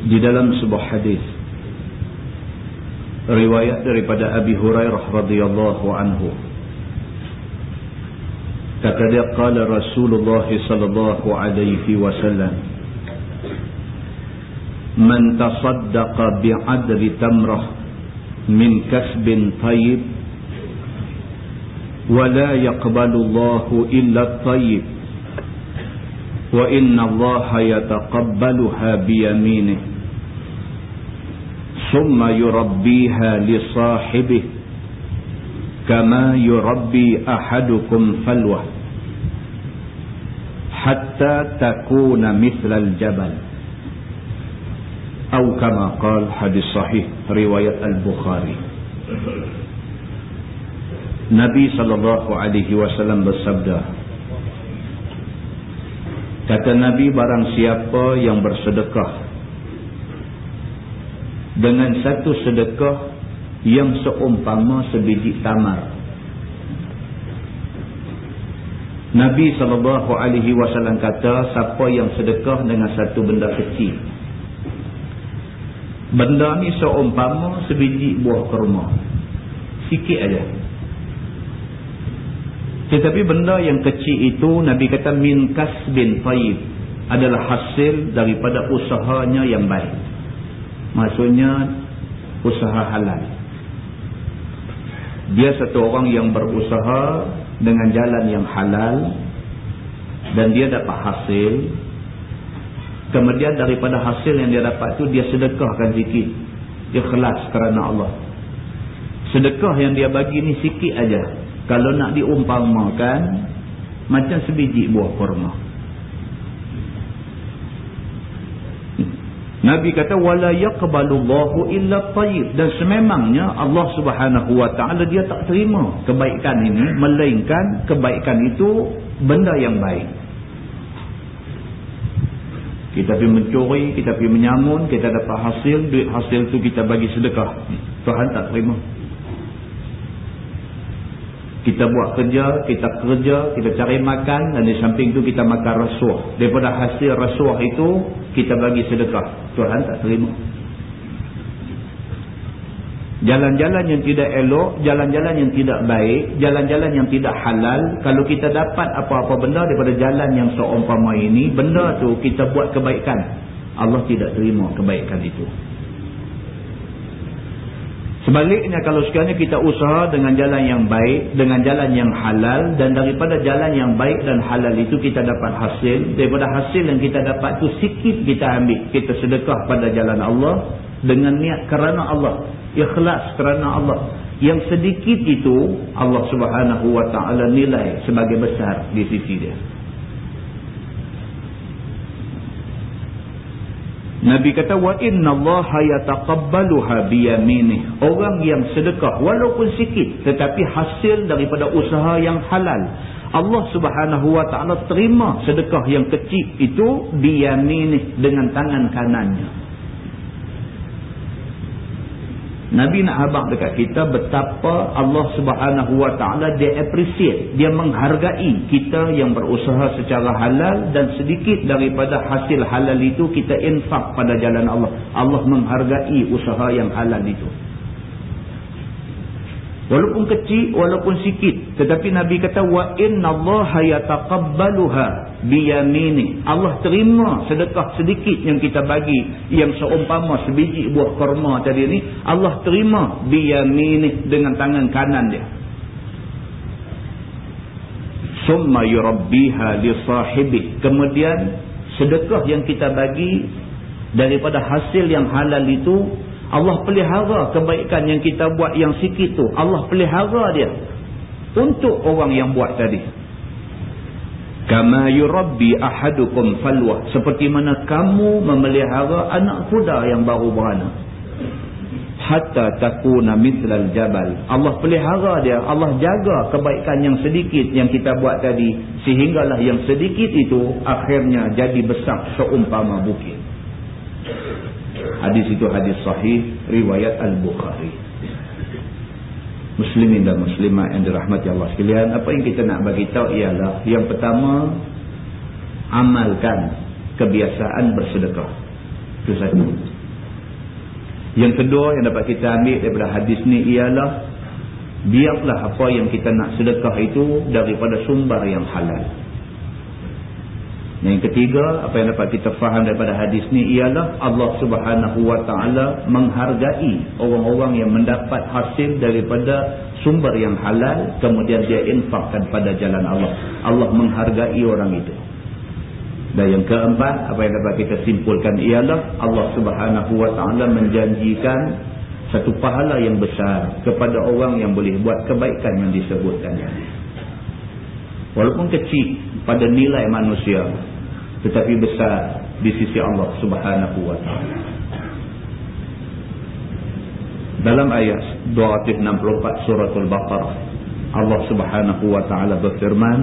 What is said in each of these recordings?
Di dalam sebuah hadis riwayat daripada Abi Hurairah radhiyallahu anhu kata dia qala Rasulullah sallallahu alaihi wasallam Man tasaddaqa bi'adri tamrah min kasbin tayyib ولا يقبل الله إلا الطيب وإن الله يتقبلها بيمينه ثم يربيها لصاحبه كما يربي أحدكم فلوة حتى تكون مثل الجبل أو كما قال حديث صحيح رواية البخاري Nabi sallallahu alaihi wasallam bersabda Kata Nabi barang siapa yang bersedekah dengan satu sedekah yang seumpama sebiji tamar. Nabi wasallam kata siapa yang sedekah dengan satu benda kecil Benda ni seumpama sebiji buah kurma. Sikit aja. Tetapi benda yang kecil itu Nabi kata min kasbin taib adalah hasil daripada usahanya yang baik. Maksudnya usaha halal. Dia satu orang yang berusaha dengan jalan yang halal dan dia dapat hasil. Kemudian daripada hasil yang dia dapat tu dia sedekahkan sikit. Dia kelas kerana Allah. Sedekah yang dia bagi ni sikit aja kalau nak diumpamakan macam sebiji buah kurma Nabi kata wala yaqbalullahu illa tayyib dan sememangnya Allah Subhanahu wa taala dia tak terima kebaikan ini melainkan kebaikan itu benda yang baik. Kita pergi mencuri, kita pergi menyamun, kita dapat hasil, duit hasil tu kita bagi sedekah. Tuhan tak terima kita buat kerja, kita kerja, kita cari makan dan di samping itu kita makan rasuah. Daripada hasil rasuah itu, kita bagi sedekah. Tuhan tak terima. Jalan-jalan yang tidak elok, jalan-jalan yang tidak baik, jalan-jalan yang tidak halal, kalau kita dapat apa-apa benda daripada jalan yang seumpama ini, benda tu kita buat kebaikan. Allah tidak terima kebaikan itu. Sebaliknya kalau sekiranya kita usaha dengan jalan yang baik, dengan jalan yang halal dan daripada jalan yang baik dan halal itu kita dapat hasil, daripada hasil yang kita dapat itu sikit kita ambil, kita sedekah pada jalan Allah dengan niat kerana Allah, ikhlas kerana Allah. Yang sedikit itu Allah Subhanahu wa taala nilai sebagai besar di sisi dia. Nabi kata wa inna Allah yataqabbaluha biyaminih. Orang yang sedekah walaupun sikit tetapi hasil daripada usaha yang halal. Allah Subhanahu wa taala terima sedekah yang kecil itu biyaminih dengan tangan kanannya. Nabi nak habaq dekat kita betapa Allah subhanahu wa ta'ala dia appreciate, dia menghargai kita yang berusaha secara halal dan sedikit daripada hasil halal itu kita infak pada jalan Allah. Allah menghargai usaha yang halal itu. Walaupun kecil, walaupun sikit. Tetapi Nabi kata, wa inna Allah yataqabbaluha biyamini. Allah terima sedekah sedikit yang kita bagi. Yang seumpama sebiji buah korma tadi ni. Allah terima biyamini dengan tangan kanan dia. Summa yurabbiha li sahibi. Kemudian sedekah yang kita bagi daripada hasil yang halal itu Allah pelihara kebaikan yang kita buat yang sikit tu. Allah pelihara dia. Untuk orang yang buat tadi. Kama yurabbi ahadukum falwa. Seperti mana kamu memelihara anak kuda yang baru beranak. Hatta takuna mitlal jabal. Allah pelihara dia. Allah jaga kebaikan yang sedikit yang kita buat tadi. Sehinggalah yang sedikit itu akhirnya jadi besar seumpama bukit. Hadis itu hadis sahih riwayat Al-Bukhari. Muslimin dan muslimat yang dirahmati Allah sekalian, apa yang kita nak bagi tahu ialah yang pertama amalkan kebiasaan bersedekah. Itu satu. Yang kedua yang dapat kita ambil daripada hadis ni ialah biarlah apa yang kita nak sedekah itu daripada sumber yang halal. Yang ketiga, apa yang dapat kita faham daripada hadis ni ialah Allah subhanahu wa ta'ala menghargai orang-orang yang mendapat hasil daripada sumber yang halal kemudian dia infakkan pada jalan Allah. Allah menghargai orang itu. Dan yang keempat, apa yang dapat kita simpulkan ialah Allah subhanahu wa ta'ala menjanjikan satu pahala yang besar kepada orang yang boleh buat kebaikan yang disebutkan. Walaupun kecil, pada nilai manusia tetapi besar di sisi Allah Subhanahu wa taala. Dalam ayat 264 surah Al-Baqarah Allah Subhanahu wa taala berfirman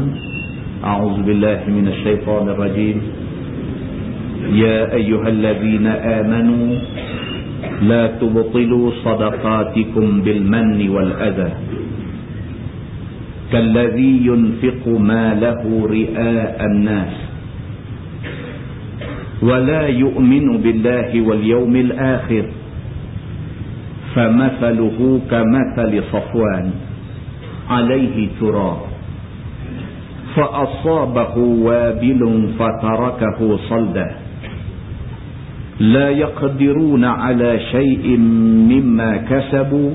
A'udzu billahi minasy syaithanir rajim Ya ayyuhalladzina amanu la tubtilu sadaqatikum bil manni wal adha yunfiqu ma lahu ri'a'an nas ولا يؤمن بالله واليوم الآخر. فمثله كمثل صفوان عليه تراب. فأصابه وابل فتركه صلدا. لا يقدرون على شيء مما كسبوا.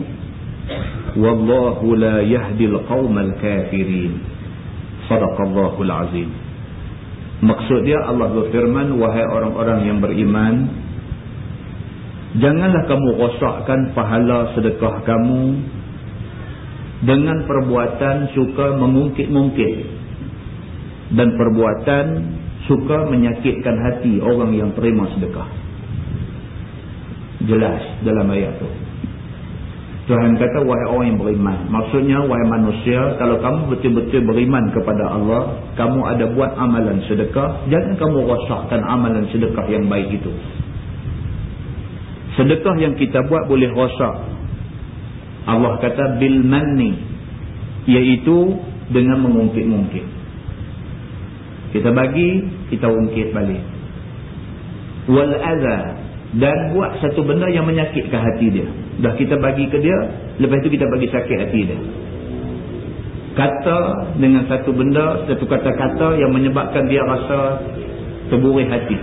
والله لا يهدي القوم الكافرين. صدق الله العظيم. Maksud dia Allah berfirman, wahai orang-orang yang beriman, janganlah kamu rosakkan pahala sedekah kamu dengan perbuatan suka mengungkit-ungkit dan perbuatan suka menyakitkan hati orang yang terima sedekah. Jelas dalam ayat itu. Tuhan kata wahai orang yang beriman. Maksudnya wahai manusia kalau kamu betul-betul beriman kepada Allah. Kamu ada buat amalan sedekah. Jangan kamu rosakkan amalan sedekah yang baik itu. Sedekah yang kita buat boleh rosak. Allah kata bil manni. Iaitu dengan mengungkit-ungkit. Kita bagi, kita ungkit balik. Wal adha dan buat satu benda yang menyakitkan hati dia. Dah kita bagi ke dia, lepas itu kita bagi sakit hati dia. Kata dengan satu benda, satu kata-kata yang menyebabkan dia rasa terburih hati.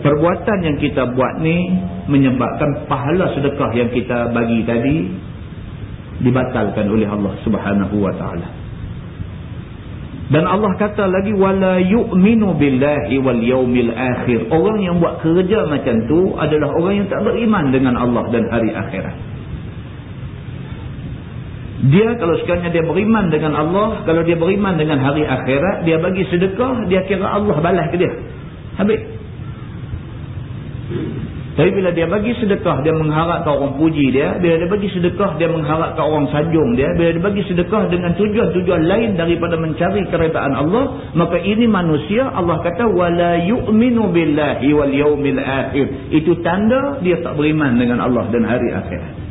Perbuatan yang kita buat ni menyebabkan pahala sedekah yang kita bagi tadi dibatalkan oleh Allah Subhanahu wa taala. Dan Allah kata lagi wala yu'minu billahi wal yaumil akhir. Orang yang buat kerja macam tu adalah orang yang tak beriman dengan Allah dan hari akhirat. Dia kalau sekiranya dia beriman dengan Allah, kalau dia beriman dengan hari akhirat, dia bagi sedekah, dia kira Allah balas ke dia. Habis. Tapi bila dia bagi sedekah, dia mengharapkan orang puji dia. Bila dia bagi sedekah, dia mengharapkan orang sanjung dia. Bila dia bagi sedekah dengan tujuan-tujuan lain daripada mencari keretaan Allah, maka ini manusia, Allah kata, "Walauyuminu billahi wal-yoomil akhir. Itu tanda dia tak beriman dengan Allah dan hari akhirat.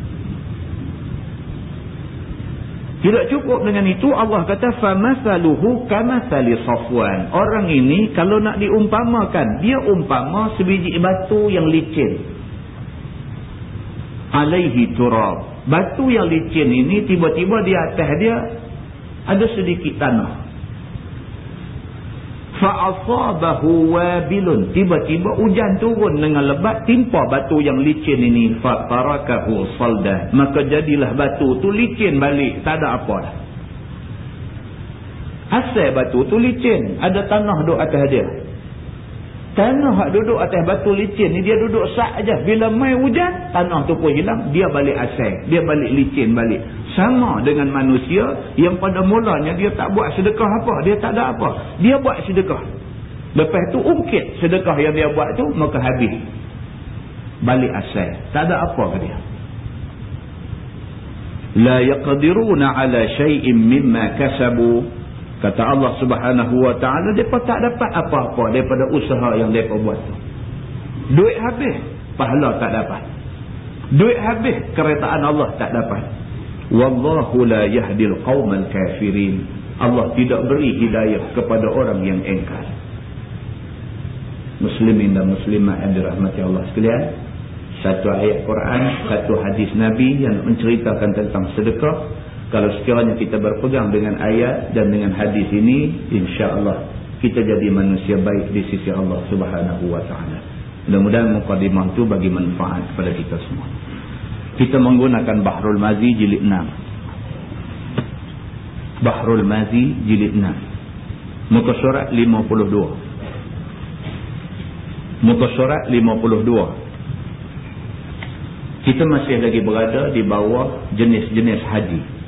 Tidak cukup dengan itu Allah kata famasaluhu kamathali safwan. Orang ini kalau nak diumpamakan, dia umpama sebiji batu yang licin. Alaihi turab. batu yang licin ini tiba-tiba di atas dia ada sedikit tanah fa'asabahu wabilun. Tiba-tiba hujan turun dengan lebat timpa batu yang licin ini. Fatarakahu salda. Maka jadilah batu tu licin balik. Tak ada apa dah. Asal batu tu licin. Ada tanah duduk atas dia Tanah yang duduk atas batu licin ni dia duduk sak aja. Bila mai hujan, tanah tu pun hilang, dia balik asal. Dia balik licin balik. Sama dengan manusia yang pada mulanya dia tak buat sedekah apa, dia tak ada apa. Dia buat sedekah. Lepas tu ungkit sedekah yang dia buat tu maka habis. Balik asal. Tak ada apa ke dia. La yaqdiruna ala syai'in mimma kasabu Kata Allah subhanahu wa ta'ala, mereka tak dapat apa-apa daripada usaha yang mereka buat. Duit habis, pahala tak dapat. Duit habis, keretaan Allah tak dapat. Wallahu la yahdil qawman kafirin. Allah tidak beri hidayah kepada orang yang engkar. Muslimin dan muslimat yang dirahmati Allah sekalian. Satu ayat Quran, satu hadis Nabi yang menceritakan tentang sedekah kalau sekiranya kita berpegang dengan ayat dan dengan hadis ini insya-Allah kita jadi manusia baik di sisi Allah Subhanahu wa taala. Mudah-mudahan mukadimah itu bagi manfaat kepada kita semua. Kita menggunakan Bahrul Mazi jilid 6 Bahrul Mazi jilid 6 muka surat 52 muka surat 52 kita masih lagi berada di bawah jenis-jenis haji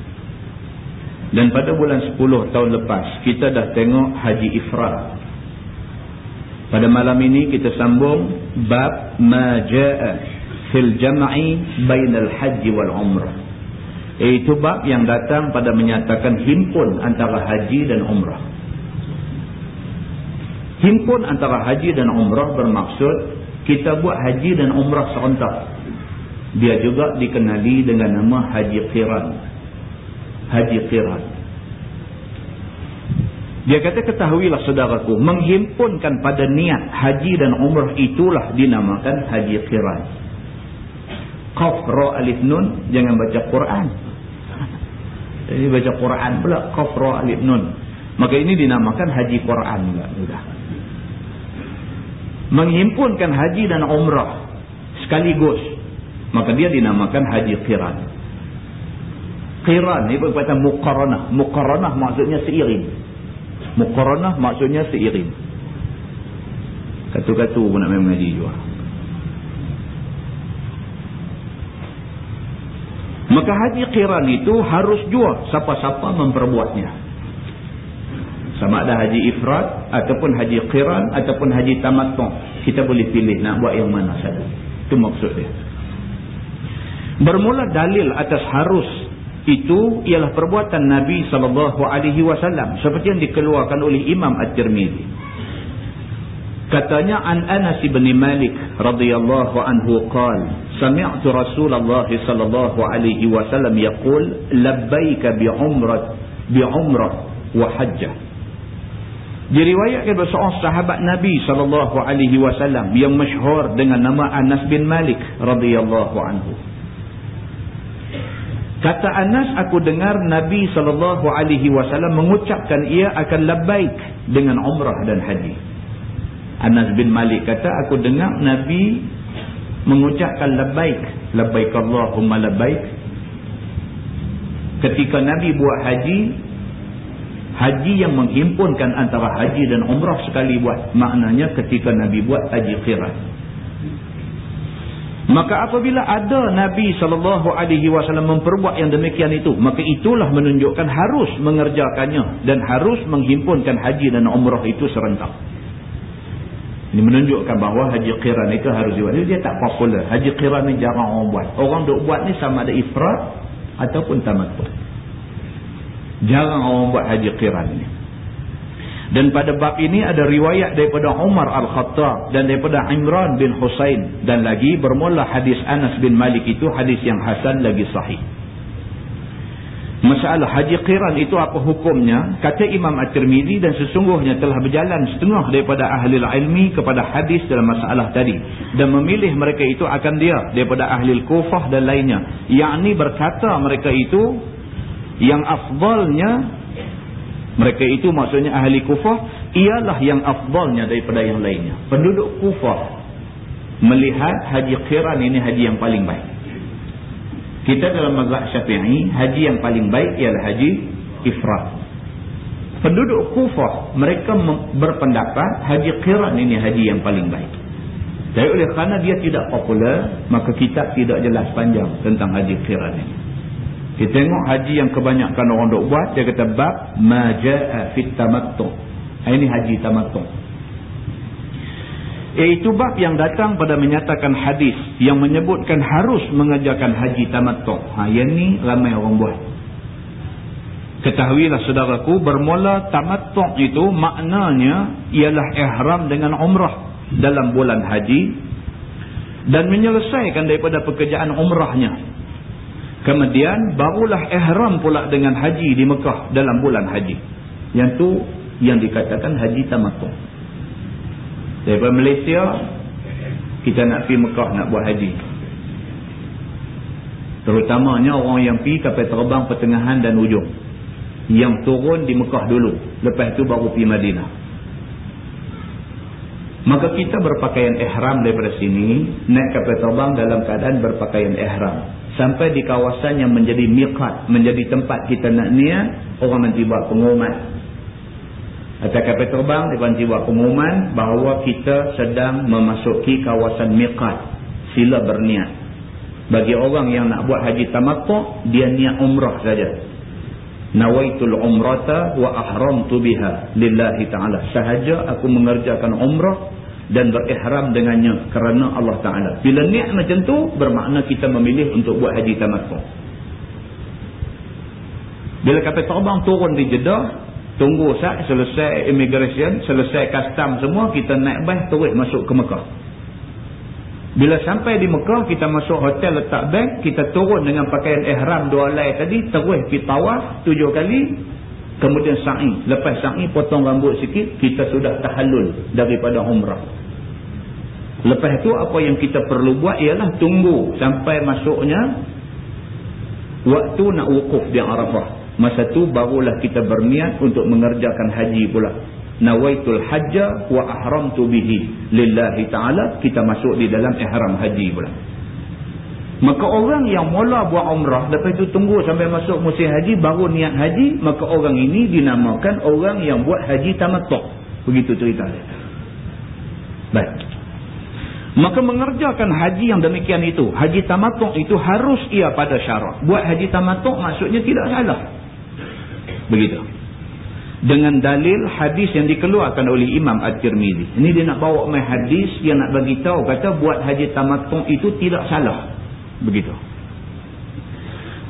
dan pada bulan 10 tahun lepas, kita dah tengok Haji Ifrat. Pada malam ini kita sambung bab maja'a fil jam'i bainal haji wal umrah. Itu bab yang datang pada menyatakan himpun antara haji dan umrah. Himpun antara haji dan umrah bermaksud kita buat haji dan umrah serentak. Dia juga dikenali dengan nama haji qiran haji qiran. Dia kata ketahuilah saudaraku, menghimpunkan pada niat haji dan umrah itulah dinamakan haji qiran. Qaf ra alif nun jangan baca Quran. Jadi baca Quran pula qaf ra alif nun. Maka ini dinamakan haji Quran juga sudah. Menghimpunkan haji dan umrah sekaligus maka dia dinamakan haji qiran. Qiran ni berkata muqaranah. Muqaranah maksudnya seiring. Muqaranah maksudnya seiring. Katu-katu pun nak main mengaji juga. Maka haji qiran itu harus jua siapa-siapa memperbuatnya. Sama ada haji ifrat ataupun haji qiran ataupun haji tamattu. Kita boleh pilih nak buat yang mana satu. Itu maksud dia. Bermula dalil atas harus itu ialah perbuatan Nabi sallallahu alaihi wasallam seperti yang dikeluarkan oleh Imam At-Tirmizi. Katanya an Anas bin Malik radhiyallahu anhu qala sami'tu Rasulullah sallallahu alaihi wasallam yaqul labbaik bi umrah bi umrah wa hajjah. Diriwayatkan oleh seorang sahabat Nabi sallallahu alaihi wasallam yang masyhur dengan nama Anas bin Malik radhiyallahu anhu. Kata Anas, aku dengar Nabi SAW mengucapkan ia akan labbaik dengan umrah dan haji. Anas bin Malik kata, aku dengar Nabi mengucapkan labbaik. Labbaik Allahumma labbaik. Ketika Nabi buat haji, haji yang menghimpunkan antara haji dan umrah sekali buat. Maknanya ketika Nabi buat haji khirat. Maka apabila ada Nabi SAW memperbuat yang demikian itu, maka itulah menunjukkan harus mengerjakannya dan harus menghimpunkan haji dan umrah itu serentak. Ini menunjukkan bahawa haji qiran itu harus dibuat. Dia tak popular. Haji qiran ini jarang orang buat. Orang duk buat ni sama ada ifrat ataupun tamattu. Jarang orang buat haji qiran ini. Dan pada bab ini ada riwayat daripada Umar Al-Khattab dan daripada Imran bin Husain. Dan lagi bermula hadis Anas bin Malik itu hadis yang hasan lagi sahih. Masalah haji qiran itu apa hukumnya? Kata Imam At-Tirmizi dan sesungguhnya telah berjalan setengah daripada ahli ilmi kepada hadis dalam masalah tadi. Dan memilih mereka itu akan dia daripada ahli kufah dan lainnya. Yang ini berkata mereka itu yang afdalnya mereka itu maksudnya ahli kufah ialah yang afdalnya daripada yang lainnya. Penduduk kufah melihat haji qiran ini haji yang paling baik. Kita dalam mazhab syafi'i, haji yang paling baik ialah haji ifrat. Penduduk kufah, mereka berpendapat haji qiran ini haji yang paling baik. Jadi oleh kerana dia tidak popular, maka kita tidak jelas panjang tentang haji qiran ini. Kita tengok haji yang kebanyakan orang duk buat, dia kata bab maja'a fit tamattu'. Ini haji tamattu'. Iaitu bab yang datang pada menyatakan hadis yang menyebutkan harus mengerjakan haji tamattu. Ha, yang ni ramai orang buat. Ketahuilah saudaraku, bermula tamattu itu maknanya ialah ihram dengan umrah dalam bulan haji dan menyelesaikan daripada pekerjaan umrahnya. Kemudian barulah ihram pula dengan haji di Mekah dalam bulan haji. Yang tu yang dikatakan haji tamattu. Daripada Malaysia kita nak pergi Mekah nak buat haji. Terutamanya orang yang pergi kapal terbang pertengahan dan ujung. Yang turun di Mekah dulu. Lepas tu baru pergi Madinah. Maka kita berpakaian ihram daripada sini. Naik kapal terbang dalam keadaan berpakaian ihram. Sampai di kawasan yang menjadi miqat. Menjadi tempat kita nak niat. Orang nanti buat pengumuman. Atas kapal terbang, dia buat pengumuman bahawa kita sedang memasuki kawasan miqat. Sila berniat. Bagi orang yang nak buat haji tamattu, dia niat umrah saja. Nawaitul umrata wa ahramtu biha lillahi ta'ala. Sahaja aku mengerjakan umrah dan berihram dengannya kerana Allah Ta'ala. Bila niat macam tu, bermakna kita memilih untuk buat haji tamattu. Bila kapal terbang turun di Jeddah, Tunggu sat selesai immigration, selesai custom semua, kita naik bas terus masuk ke Mekah. Bila sampai di Mekah, kita masuk hotel letak beg, kita turun dengan pakaian ihram dua lay tadi, terus pergi tawaf tujuh kali, kemudian sa'i. Lepas sa'i, potong rambut sikit, kita sudah tahallul daripada umrah. Lepas tu apa yang kita perlu buat ialah tunggu sampai masuknya waktu nak wukuf di Arafah. Masa tu barulah kita berniat untuk mengerjakan haji pula. Nawaitul hajja wa ahramtu bihi lillahi ta'ala. Kita masuk di dalam ihram haji pula. Maka orang yang mula buat umrah, lepas itu tunggu sampai masuk musim haji, baru niat haji, maka orang ini dinamakan orang yang buat haji tamatok. Begitu cerita dia. Baik. Maka mengerjakan haji yang demikian itu, haji tamatok itu harus ia pada syarat. Buat haji tamatok maksudnya tidak salah. Begitu. Dengan dalil hadis yang dikeluarkan oleh Imam At-Tirmidhi. Ini dia nak bawa main hadis yang nak bagi tahu kata buat haji tamattu itu tidak salah. Begitu.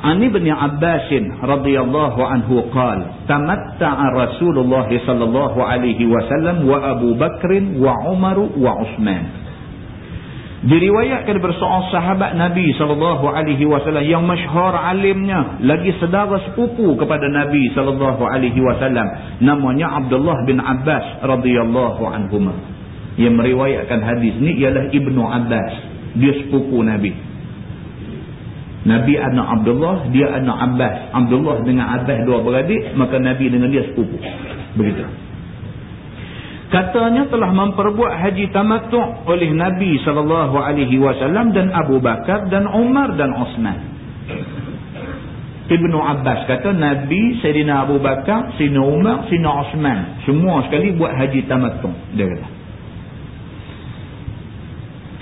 Ani bin Abbas radhiyallahu anhu qala tamatta'a Rasulullah sallallahu alaihi wasallam wa Abu Bakr wa Umar wa Utsman Diriwayatkan bersoal sahabat Nabi SAW yang masyhur alimnya. Lagi sedara sepupu kepada Nabi SAW. Namanya Abdullah bin Abbas radhiyallahu anhumah. Yang meriwayatkan hadis ni ialah Ibnu Abbas. Dia sepupu Nabi. Nabi anak Abdullah, dia anak Abbas. Abdullah dengan Abbas dua beradik, maka Nabi dengan dia sepupu. Begitu katanya telah memperbuat haji tamattu' oleh Nabi wasallam dan Abu Bakar dan Umar dan Osman. Ibnu Abbas kata Nabi Sayyidina Abu Bakar, Sayyidina Umar, Sayyidina Osman semua sekali buat haji tamattu' dia kata.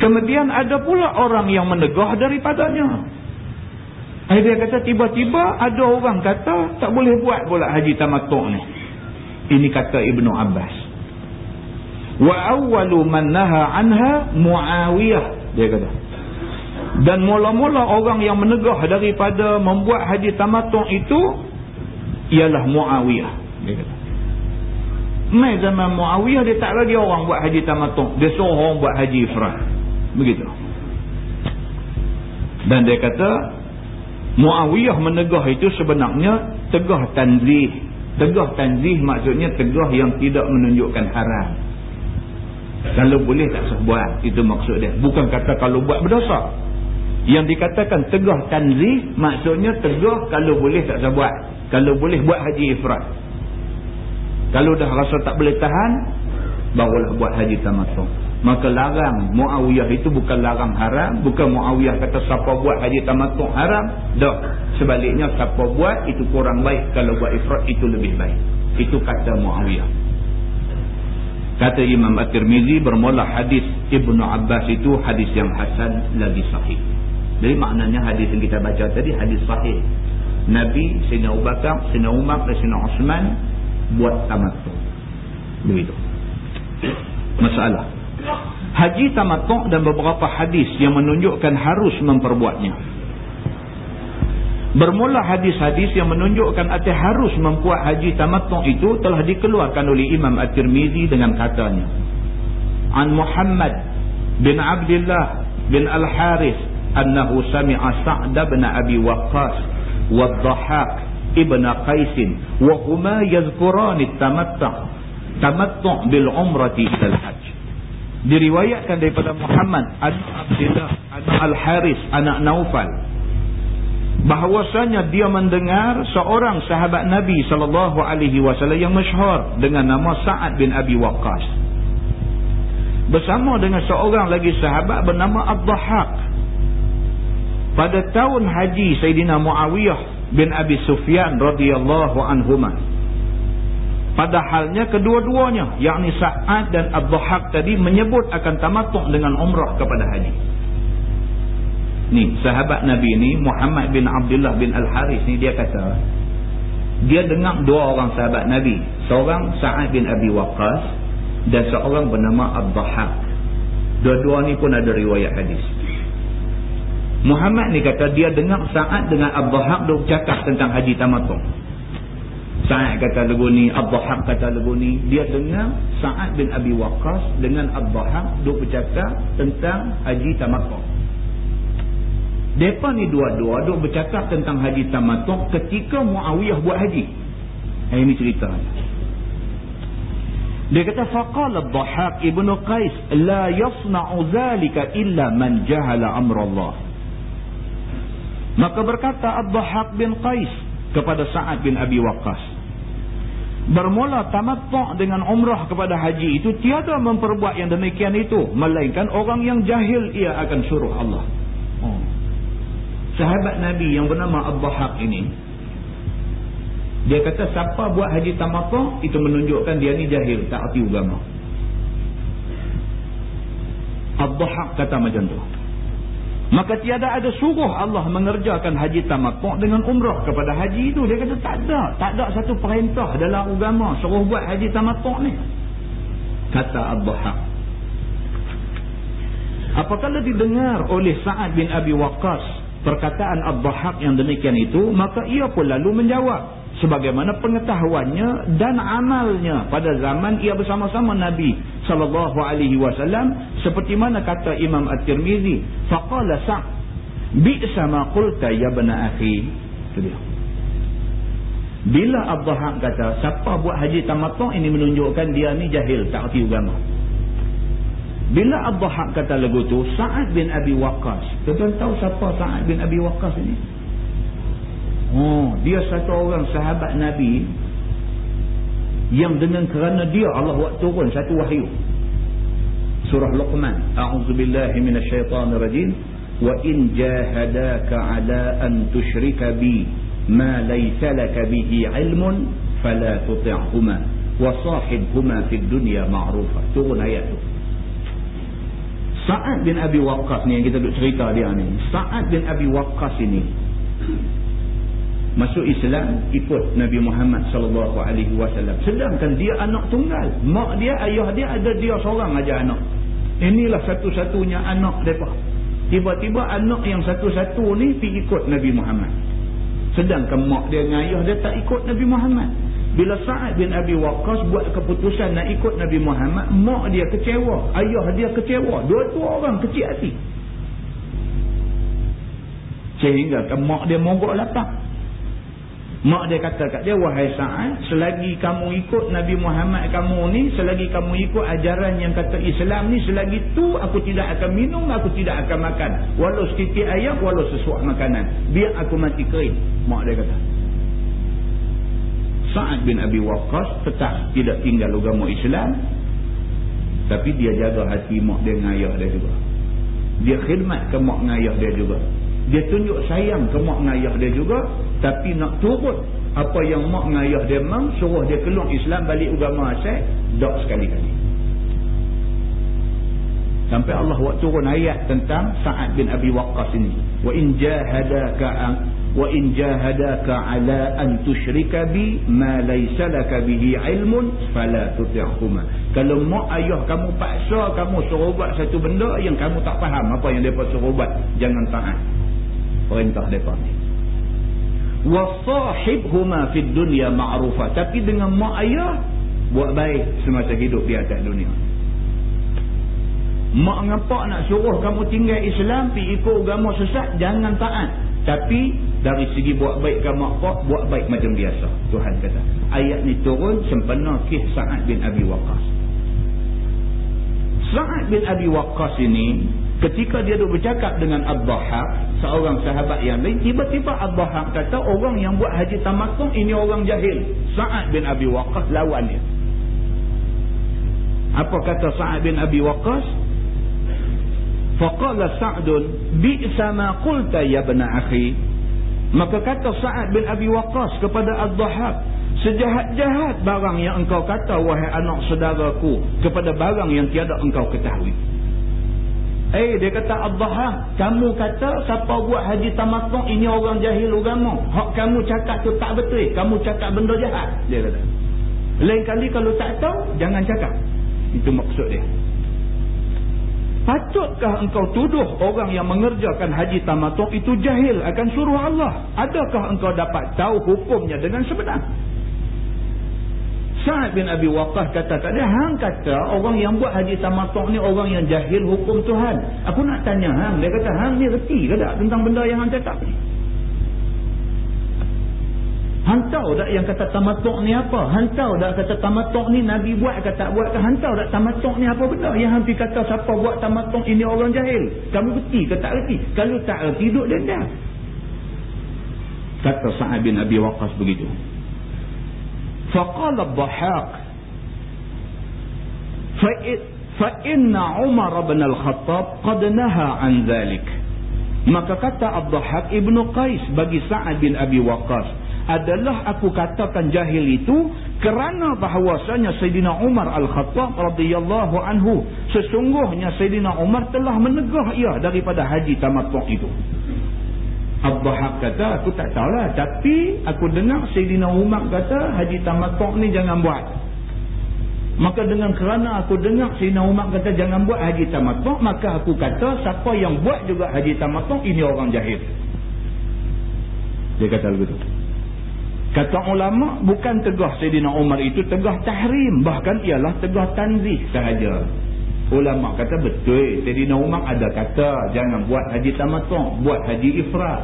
Kemudian ada pula orang yang menegah daripadanya. Dia kata tiba-tiba ada orang kata tak boleh buat pula haji tamattu' ni. Ini kata Ibnu Abbas wa awwalu man naha anha muawiyah. Dia kata. Dan mula-mula orang yang menegah daripada membuat haji tamattu itu ialah muawiyah. Dia kata. Mai zaman muawiyah dia tak lagi orang buat haji tamattu. Dia suruh orang buat haji ifrad. Begitu. Dan dia kata Muawiyah menegah itu sebenarnya tegah tanzih. Tegah tanzih maksudnya tegah yang tidak menunjukkan haram. Kalau boleh tak sah buat. Itu maksud dia. Bukan kata kalau buat berdosa. Yang dikatakan tegah tanzih maksudnya tegah kalau boleh tak sah buat. Kalau boleh buat haji ifrat. Kalau dah rasa tak boleh tahan, barulah buat haji tamattu maka larang Muawiyah itu bukan larang haram bukan Muawiyah kata siapa buat haji tamattu haram dah sebaliknya siapa buat itu kurang baik kalau buat ifrat itu lebih baik itu kata Muawiyah kata Imam At-Tirmizi bermula hadis Ibnu Abbas itu hadis yang hasan lagi sahih. Jadi maknanya hadis yang kita baca tadi hadis sahih. Nabi Abu Bakar Sayyidina Umar dan Sayyidina Osman buat tamattu. Begitu. Masalah. Haji tamatuk dan beberapa hadis yang menunjukkan harus memperbuatnya bermula hadis-hadis yang menunjukkan atas harus membuat haji tamatuk itu telah dikeluarkan oleh Imam At-Tirmizi dengan katanya. An Muhammad bin Abdullah bin Al-Haris annahu sami'a Sa'd bin Abi Waqqas wa Dhahak ibn Qais wa huma yadhkuran at-tamattu' tamattu' bil umrati ila al-hajj. Diriwayatkan daripada Muhammad anak Abdullah anak Al-Haris anak Naufal bahawasanya dia mendengar seorang sahabat Nabi sallallahu alaihi wasallam yang masyhur dengan nama Sa'ad bin Abi Waqqas. Bersama dengan seorang lagi sahabat bernama Abdahak pada tahun haji Sayyidina Muawiyah bin Abi Sufyan radhiyallahu anhumah Padahalnya kedua-duanya yakni Sa'ad dan Abduhaq tadi menyebut akan tamatuk dengan umrah kepada haji. Ni sahabat Nabi ni Muhammad bin Abdullah bin Al-Haris ni dia kata dia dengar dua orang sahabat Nabi. Seorang Sa'ad bin Abi Waqqas dan seorang bernama Abduhaq. Dua-dua ni pun ada riwayat hadis. Muhammad ni kata dia dengar Sa'ad dengan Abduhaq duk cakap tentang haji tamatuk. Sa'ad kata lagu ni, Abdahab kata lagu ni. Dia dengar Sa'ad bin Abi Waqqas dengan Abdahab duk bercakap tentang Haji Tamatok. Mereka ni dua-dua duk bercakap tentang Haji Tamatok ketika Muawiyah buat haji. Ini cerita. Dia kata, Faqal Abdahab ibn Qais, La yasna'u zalika illa man jahala amrallah. Maka berkata Abdahab bin Qais, kepada Sa'ad bin Abi Waqqas. Bermula tamattu' dengan umrah kepada haji itu tiada memperbuat yang demikian itu. Melainkan orang yang jahil ia akan suruh Allah. Sahabat Nabi yang bernama Abdahak ini. Dia kata siapa buat haji tamattu' itu menunjukkan dia ni jahil. Tak arti agama. Abdahak kata macam tu. Maka tiada ada suruh Allah mengerjakan haji tamattu' dengan umrah kepada haji itu. Dia kata tak ada. Tak ada satu perintah dalam agama suruh buat haji tamattu' ni. Kata Abdu'haq. Apakala didengar oleh Sa'ad bin Abi Waqqas perkataan Abdu'haq yang demikian itu, maka ia pun lalu menjawab sebagaimana pengetahuannya dan amalnya. Pada zaman ia bersama-sama Nabi sallallahu alaihi wasallam seperti mana kata Imam At-Tirmizi faqala sa' bi'sa ma qulta ya bana akhi. Dia. Bila Abdullah kata siapa buat haji tamattu? Ini menunjukkan dia ni jahil tak erti agama bila Abdullah kata lagu tu Sa'ad bin Abi Waqqas tuan tahu siapa Sa'ad bin Abi Waqqas ini Oh, dia satu orang sahabat Nabi yang dengan kerana dia Allah buat turun satu wahyu. Surah Luqman. A'udzubillahi minasyaitonirrajim. Wa in jahadaka 'ala an tusyrika bi ma laysa laka bihi 'ilmun fala tuti'huma wa sahibhuma fid dunya ma'rufa. Turun ayat tu. Sa'ad bin Abi Waqqas ni yang kita duk cerita dia ni. Sa'ad bin Abi Waqqas ini masuk Islam ikut Nabi Muhammad sallallahu alaihi wasallam. Sedangkan dia anak tunggal. Mak dia ayah dia ada dia seorang aja anak. Inilah satu-satunya anak depa tiba-tiba anak yang satu-satu ni pi ikut Nabi Muhammad. Sedangkan mak dia dengan ayah dia tak ikut Nabi Muhammad bila Sa'ad bin Abi Waqqas buat keputusan nak ikut Nabi Muhammad mak dia kecewa ayah dia kecewa dua-dua orang kecil hati Sehingga mak dia mogok lapang. Mak dia kata kat dia, wahai Sa'ad, selagi kamu ikut Nabi Muhammad kamu ni, selagi kamu ikut ajaran yang kata Islam ni, selagi tu aku tidak akan minum, aku tidak akan makan. Walau setitik ayam, walau sesuatu makanan. Biar aku mati kering. Mak dia kata. Sa'ad bin Abi Waqqas tetap tidak tinggal agama Islam. Tapi dia jaga hati mak dia dengan ayah dia juga. Dia khidmat ke mak dengan ayah dia juga. Dia tunjuk sayang ke mak dengan ayah dia juga. Tapi nak turut apa yang mak dengan ayah dia memang suruh dia keluar Islam balik agama asal. Dok sekali-kali. Sampai Allah buat turun ayat tentang Sa'ad bin Abi Waqqas ini. Wa in jahadaka wa in jahadaka ala an tusyrika bi ma laysa laka bihi ilmun fala tuti'huma. Kalau mak ayah kamu paksa kamu suruh buat satu benda yang kamu tak faham apa yang depa suruh buat, jangan taat. Perintah mereka ni. Wasahibhuma fid dunya ma'rufa. Tapi dengan mak ayah buat baik semasa hidup di atas dunia. Mak ngapak nak suruh kamu tinggal Islam pi ikut agama sesat jangan taat tapi dari segi buat baik ke mak pak buat baik macam biasa Tuhan kata ayat ni turun sempena kisah Sa'ad bin Abi Waqqas Sa'ad bin Abi Waqqas ini Ketika dia duduk bercakap dengan Abdahak, seorang sahabat yang lain, tiba-tiba Abdahak kata, orang yang buat haji tamatung ini orang jahil. Sa'ad bin Abi Waqqas lawan dia. Apa kata Sa'ad bin Abi Waqqas? Faqala Sa'dun, bi'sa ma qulta ya bena akhi. Maka kata Sa'ad bin Abi Waqqas kepada Abdahak, sejahat-jahat barang yang engkau kata, wahai anak saudaraku, kepada barang yang tiada engkau ketahui. Eh dia kata Abdaham kamu kata siapa buat haji tamattu ini orang jahil agama. Hak kamu cakap tu tak betul. Kamu cakap benda jahat. Dia kata. Lain kali kalau tak tahu jangan cakap. Itu maksud dia. Patutkah engkau tuduh orang yang mengerjakan haji tamattu itu jahil akan suruh Allah? Adakah engkau dapat tahu hukumnya dengan sebenar? Sa'ad bin Abi Waqqah kata tadi, Hang kata orang yang buat haji tamatuk ni orang yang jahil hukum Tuhan. Aku nak tanya Hang. Dia kata, Hang ni reti ke tak tentang benda yang Hang cakap ni? Hang tahu tak yang kata tamatuk ni apa? Hang tahu tak kata tamatuk ni Nabi buat ke tak buat ke? Hang tahu tak tamatuk ni apa benda? Yang Hang kata siapa buat tamatuk ini orang jahil. Kamu reti ke tak reti? Kalau tak reti, duduk dia Kata Sa'ad bin Abi Waqqas begitu. فقال الضحاك فإن عمر بن الخطاب قد نهى عن ذلك maka kata Abdahak ibnu Qais bagi Sa'ad bin Abi Waqqas adalah aku katakan jahil itu kerana bahawasanya Sayyidina Umar Al-Khattab radhiyallahu anhu sesungguhnya Sayyidina Umar telah menegah ia daripada haji tamattu itu. Abdahab kata aku tak tahulah tapi aku dengar Sayyidina Umar kata haji tamatok ni jangan buat. Maka dengan kerana aku dengar Sayyidina Umar kata jangan buat haji tamatok maka aku kata siapa yang buat juga haji tamatok ini orang jahil. Dia kata begitu kata ulama bukan tegah Sayyidina Umar itu tegah tahrim bahkan ialah tegah tanzih sahaja Ulama kata betul. Sayyidina Umar ada kata jangan buat haji tamatuk, buat haji ifrat.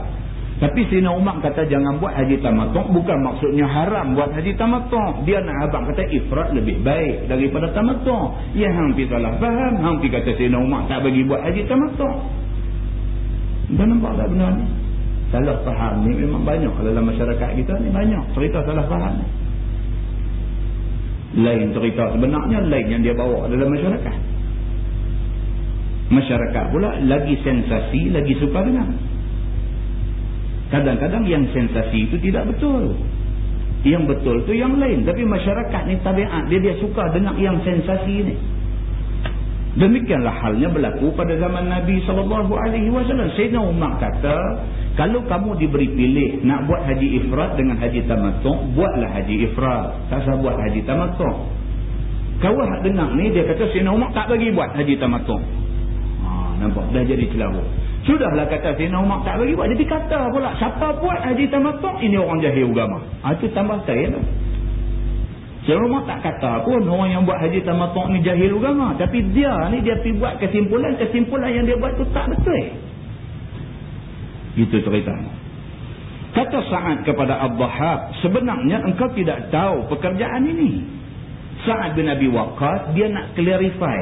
Tapi Sayyidina Umar kata jangan buat haji tamatuk bukan maksudnya haram buat haji tamatuk. Dia nak abang kata ifrat lebih baik daripada tamatuk. Ya hampir salah faham. Hampir kata Sayyidina Umar tak bagi buat haji tamatuk. Dan nampak tak benar ni? Salah faham ni memang banyak. Dalam masyarakat kita ni banyak cerita salah faham. Lain cerita sebenarnya lain yang dia bawa dalam masyarakat. Masyarakat pula lagi sensasi lagi suka dengar kadang-kadang yang sensasi itu tidak betul. Yang betul tu yang lain. Tapi masyarakat ni tabiat dia dia suka dengar yang sensasi ni demikianlah halnya berlaku pada zaman Nabi SAW Sayyidina Umar kata kalau kamu diberi pilih nak buat haji ifrat dengan haji tamatuk buatlah haji ifrat. Tak usah buat haji tamatuk kawan dengar ni dia kata Sayyidina Umar tak bagi buat haji tamatuk nampak? Dah jadi celaru sudahlah kata Sayyidina Umar tak bagi buat. Jadi kata pula siapa buat haji tamatuk ini orang jahil agama. Ha, itu tambah saya tu Umar tak kata pun orang yang buat haji tamatuk ni jahil agama tapi dia ni dia pergi buat kesimpulan kesimpulan yang dia buat tu tak betul Itu ceritanya. Kata Sa'ad kepada Abdahab, sebenarnya engkau tidak tahu pekerjaan ini. Sa'ad bin Abi Waqqas, dia nak clarify.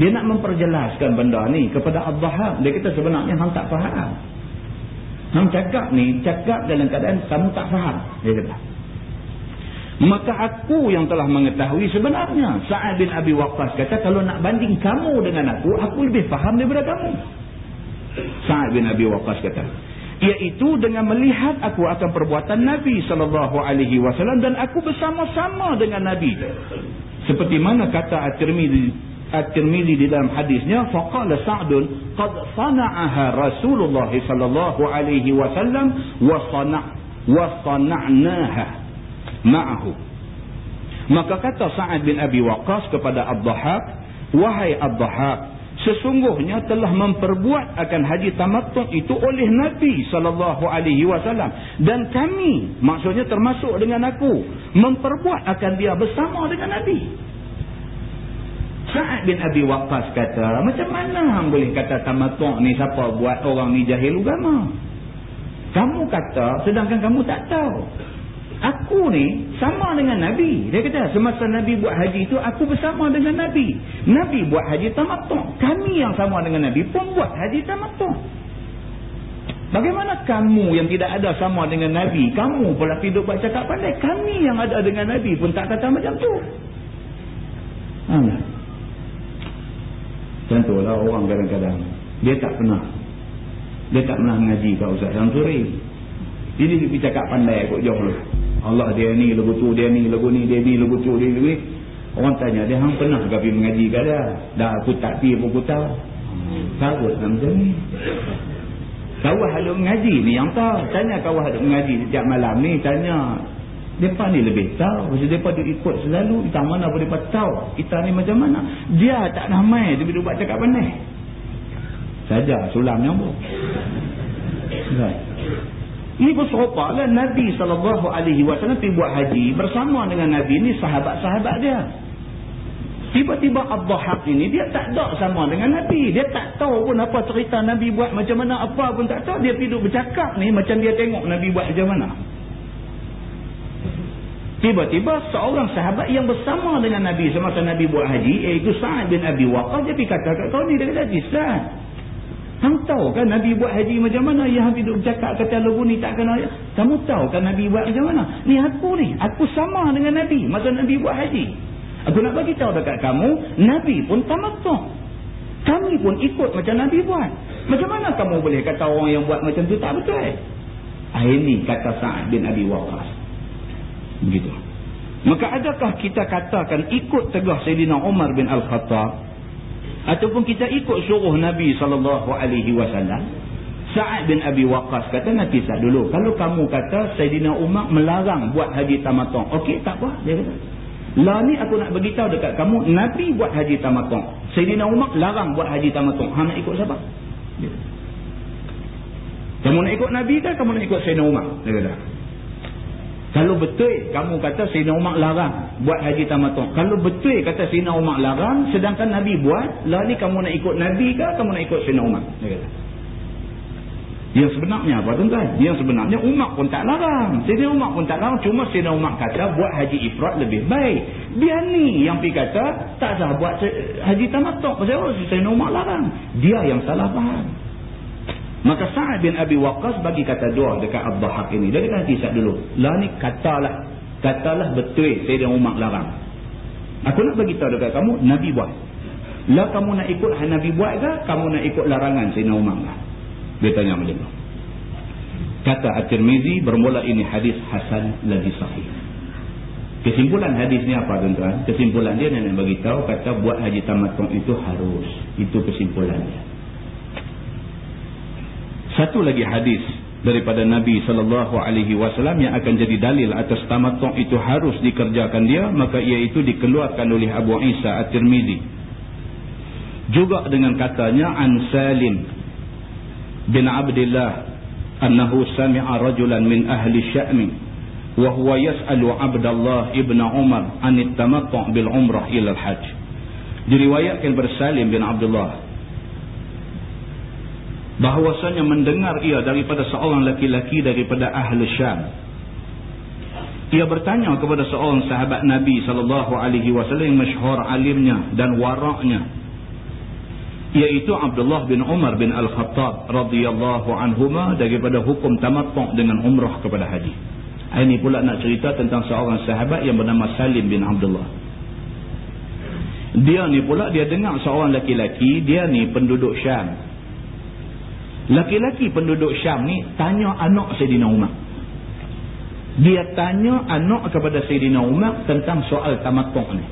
Dia nak memperjelaskan benda ni kepada Abdahab. Dia kata sebenarnya hang tak faham. Hang cakap ni, cakap dalam keadaan kamu tak faham. Dia kata. Maka aku yang telah mengetahui sebenarnya. Sa'ad bin Abi Waqqas kata, kalau nak banding kamu dengan aku, aku lebih faham daripada kamu. Sa'ad bin Abi Waqqas kata, iaitu dengan melihat aku akan perbuatan Nabi wasallam dan aku bersama-sama dengan Nabi. Seperti mana kata At-Tirmizi At-Tirmizi di dalam hadisnya faqala Sa'dun qad sana'aha Rasulullah sallallahu alaihi wasallam wa sana' wa sana'naha ma'ahu. Maka kata Sa'ad bin Abi Waqqas kepada Abdahab, wahai Abdahab, sesungguhnya telah memperbuat akan haji tamattu itu oleh Nabi wasallam. Dan kami maksudnya termasuk dengan aku memperbuat akan dia bersama dengan Nabi. Sa'ad bin Abi Waqqas kata macam mana boleh kata tamattu ni siapa buat orang ni jahil agama? Kamu kata sedangkan kamu tak tahu Aku ni sama dengan Nabi. Dia kata semasa Nabi buat haji itu aku bersama dengan Nabi. Nabi buat haji tamattu. Kami yang sama dengan Nabi pun buat haji tamattu. Bagaimana kamu yang tidak ada sama dengan Nabi, kamu pula hidup buat cakap pandai. Kami yang ada dengan Nabi pun tak kata macam tu. Mana? Contohlah orang kadang-kadang. Dia tak pernah. Dia tak pernah mengaji kat Ustaz Syamsuri. Jadi dia cakap pandai kot jauh lah. Allah dia ni, lagu tu dia ni, lagu ni dia ni, lagu tu dia ni. Orang tanya dia, hang pernah ke pergi mengaji ke dia? Dah aku tak pergi pun aku tahu. Karut lah macam ni. Kawah ada mengaji ni yang tahu. Tanya kawah ada mengaji setiap malam ni, tanya. Mereka ni lebih tahu. Maksud mereka dia ikut selalu. Kita mana pun mereka tahu. Kita ni macam mana. Dia tak ramai. Dia bila buat cakap pandai. Saja sulam pun. Right. Ini pun serupa lah Nabi SAW pergi buat haji bersama dengan Nabi ni sahabat-sahabat dia. Tiba-tiba Abdahab ini dia tak ada sama dengan Nabi. Dia tak tahu pun apa cerita Nabi buat macam mana apa pun tak tahu. Dia pergi bercakap ni macam dia tengok Nabi buat macam mana. Tiba-tiba seorang sahabat yang bersama dengan Nabi semasa Nabi buat haji iaitu Sa'ad bin Abi Waqqas dia pergi kata kat kau ni dia kata Sa'ad Kamu tahu kan Nabi buat haji macam mana? Yang hidup bercakap kata lagu ni tak kenal. Kamu tahu kan Nabi buat macam mana? Ni aku ni. Aku sama dengan Nabi. Masa Nabi buat haji. Aku nak bagi tahu dekat kamu. Nabi pun tamattuh. Kami pun ikut macam Nabi buat. Macam mana kamu boleh kata orang yang buat macam tu tak betul? Ini kata Sa'ad bin Abi Waqas. Begitu. Maka adakah kita katakan ikut tegah Sayyidina Umar bin Al-Khattab ataupun kita ikut suruh Nabi wasallam Sa'ad bin Abi Waqqas kata nanti sat dulu. Kalau kamu kata Saidina Umar melarang buat haji tamattu okey tak apa dia kata. Lah ni aku nak beritahu dekat kamu Nabi buat haji tamattu Saidina Umar larang buat haji tamattu hang nak ikut siapa? Kamu nak ikut Nabi ke kamu nak ikut Saidina Umar? Dia kata kalau betul kamu kata Sayyidina Umar larang buat haji tamattu. Kalau betul kata Sayyidina Umar larang sedangkan Nabi buat, lah ni kamu nak ikut Nabi ke kamu nak ikut Sayyidina Umar? Yang sebenarnya apa tuan-tuan? Yang sebenarnya Umar pun tak larang. Sayyidina Umar pun tak larang. Cuma Sayyidina Umar kata buat haji ifrat lebih baik. Dia ni yang pergi kata tak sah buat haji tamattu. Pasal Sayyidina Umar larang? Dia yang salah faham. Maka Sa'ad bin Abi Waqqas bagi kata dua dekat Abdahak ini. Dia kata Sa'ad dulu. Lah ni katalah. Katalah betul Sayyidina Umar larang. Aku nak bagi tahu dekat kamu, Nabi buat. Lah kamu nak ikut Nabi buat ke? Kamu nak ikut larangan Sayyidina Umar lah. Dia tanya macam tu. Kata At-Tirmizi bermula ini hadis Hasan lagi sahih. Kesimpulan hadis ni apa tuan-tuan? Kesimpulan dia bagi tahu kata buat haji tamattu itu harus. Itu kesimpulannya. Satu lagi hadis daripada Nabi sallallahu alaihi wasallam yang akan jadi dalil atas tamattu itu harus dikerjakan dia maka iaitu dikeluarkan oleh Abu Isa At-Tirmizi. Juga dengan katanya an Salim bin Abdullah annahu sami'a rajulan min ahli Syam wa huwa yas'alu Abdullah ibn Umar an at-tamattu bil umrah ila al-hajj. Diriwayatkan bersalim bin Abdullah bahawasanya mendengar ia daripada seorang laki-laki daripada ahli Syam ia bertanya kepada seorang sahabat Nabi sallallahu alaihi wasallam yang masyhur alimnya dan waraknya iaitu Abdullah bin Umar bin Al-Khattab radhiyallahu anhuma daripada hukum tamattu' dengan umrah kepada haji. Ini pula nak cerita tentang seorang sahabat yang bernama Salim bin Abdullah. Dia ni pula dia dengar seorang laki-laki, dia ni penduduk Syam. Laki-laki penduduk Syam ni tanya anak Sayyidina Umar. Dia tanya anak kepada Sayyidina Umar tentang soal tamattu' ni.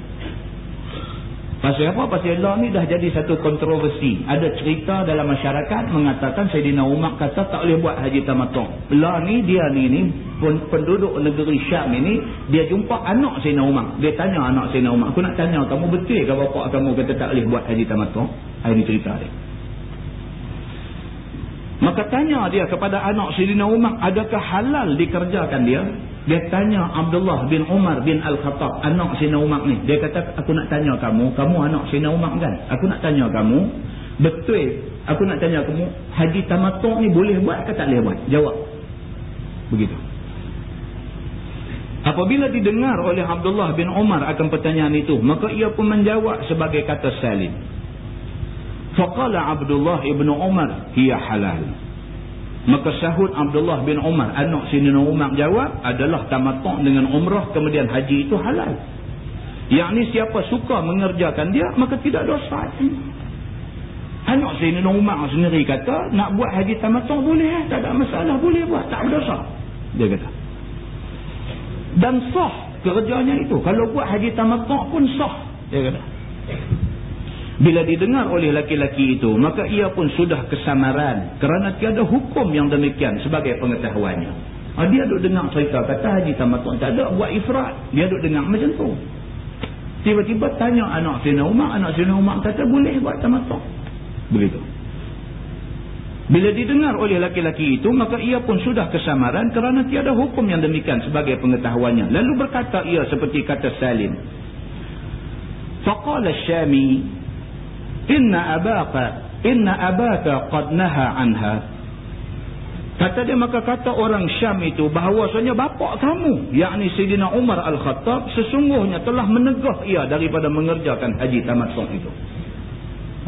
Pasal apa? Pasal Allah ni dah jadi satu kontroversi. Ada cerita dalam masyarakat mengatakan Sayyidina Umar kata tak boleh buat haji tamattu'. Allah ni dia ni ni penduduk negeri Syam ini dia jumpa anak Sayyidina Umar. Dia tanya anak Sayyidina Umar, aku nak tanya kamu betul ke bapa kamu kata tak boleh buat haji tamattu'? Ini cerita dia. Maka tanya dia kepada anak Sayyidina Umar, adakah halal dikerjakan dia? Dia tanya Abdullah bin Umar bin Al-Khattab, anak Sina Umar ni. Dia kata, aku nak tanya kamu, kamu anak Sina Umar kan? Aku nak tanya kamu, betul, aku nak tanya kamu, haji tamatuk ni boleh buat ke tak boleh buat? Jawab. Begitu. Apabila didengar oleh Abdullah bin Umar akan pertanyaan itu, maka ia pun menjawab sebagai kata salim. Faqala Abdullah ibn Umar, hiya halal. Maka sahut Abdullah bin Umar, anak Sinina Umar jawab adalah tamatuk dengan umrah kemudian haji itu halal. Yang ni siapa suka mengerjakan dia, maka tidak dosa. Anak Sinina Umar sendiri kata, nak buat haji tamatuk boleh, eh? tak ada masalah, boleh buat, tak berdosa. Dia kata. Dan sah kerjanya itu. Kalau buat haji tamatuk pun sah. Dia kata. Bila didengar oleh laki-laki itu, maka ia pun sudah kesamaran. Kerana tiada hukum yang demikian sebagai pengetahuannya. Ha, dia duduk dengar cerita, kata Haji Tamatun tak ada, buat ifrat. Dia duduk dengar macam tu. Tiba-tiba tanya anak Sina Umar, anak Sina Umar kata boleh buat Tamatun. Begitu. Bila didengar oleh laki-laki itu, maka ia pun sudah kesamaran kerana tiada hukum yang demikian sebagai pengetahuannya. Lalu berkata ia seperti kata Salim. Faqala Syami inna abaka inna abaka qad naha anha. Kata dia maka kata orang Syam itu bahawasanya bapa kamu yakni Sayyidina Umar Al-Khattab sesungguhnya telah menegah ia daripada mengerjakan haji tamattu itu.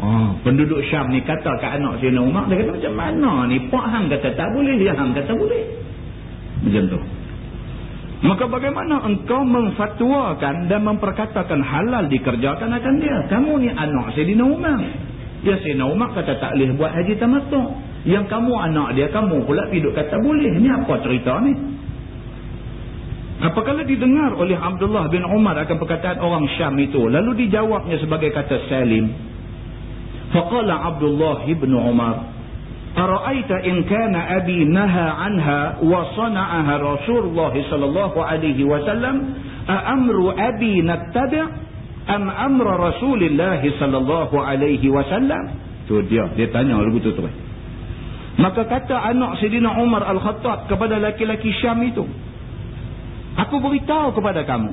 Oh, penduduk Syam ni kata ke anak Sayyidina Umar dia kata macam mana ni? Pak hang kata tak boleh dia hang kata boleh. Macam tu maka bagaimana engkau memfatwakan dan memperkatakan halal dikerjakan akan dia? Kamu ni anak Sayyidina Umar. Ya Sayyidina Umar kata tak boleh buat haji tamattu. Yang kamu anak dia kamu pula hidup kata boleh. Ni apa cerita ni? Apakala didengar oleh Abdullah bin Umar akan perkataan orang Syam itu lalu dijawabnya sebagai kata Salim. Faqala Abdullah bin Umar Ara'aita in kana abi naha anha wa sana'aha Rasulullah sallallahu alaihi wasallam A amru abi nattabi' am amru Rasulillah sallallahu alaihi wasallam? Tu dia dia tanya lagu tu terus. Maka kata anak Sidina Umar Al-Khattab kepada laki-laki Syam itu aku beritahu kepada kamu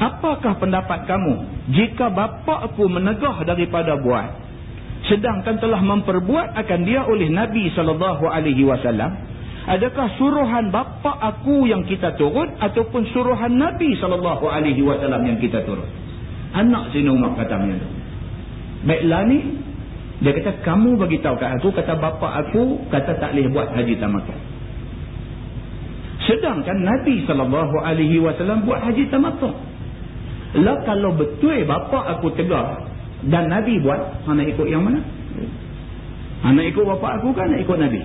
apakah pendapat kamu jika bapakku menegah daripada buat sedangkan telah memperbuat akan dia oleh Nabi sallallahu alaihi wasallam adakah suruhan bapa aku yang kita turut ataupun suruhan Nabi sallallahu alaihi wasallam yang kita turut anak sini Umar kata macam tu. Baiklah ni dia kata kamu bagi tahu kat aku kata bapa aku kata tak boleh buat haji tamattu sedangkan Nabi sallallahu alaihi wasallam buat haji tamattu lah kalau betul bapa aku tegar dan Nabi buat nak ikut yang mana? Ha, nak ikut bapa aku kan nak ikut Nabi?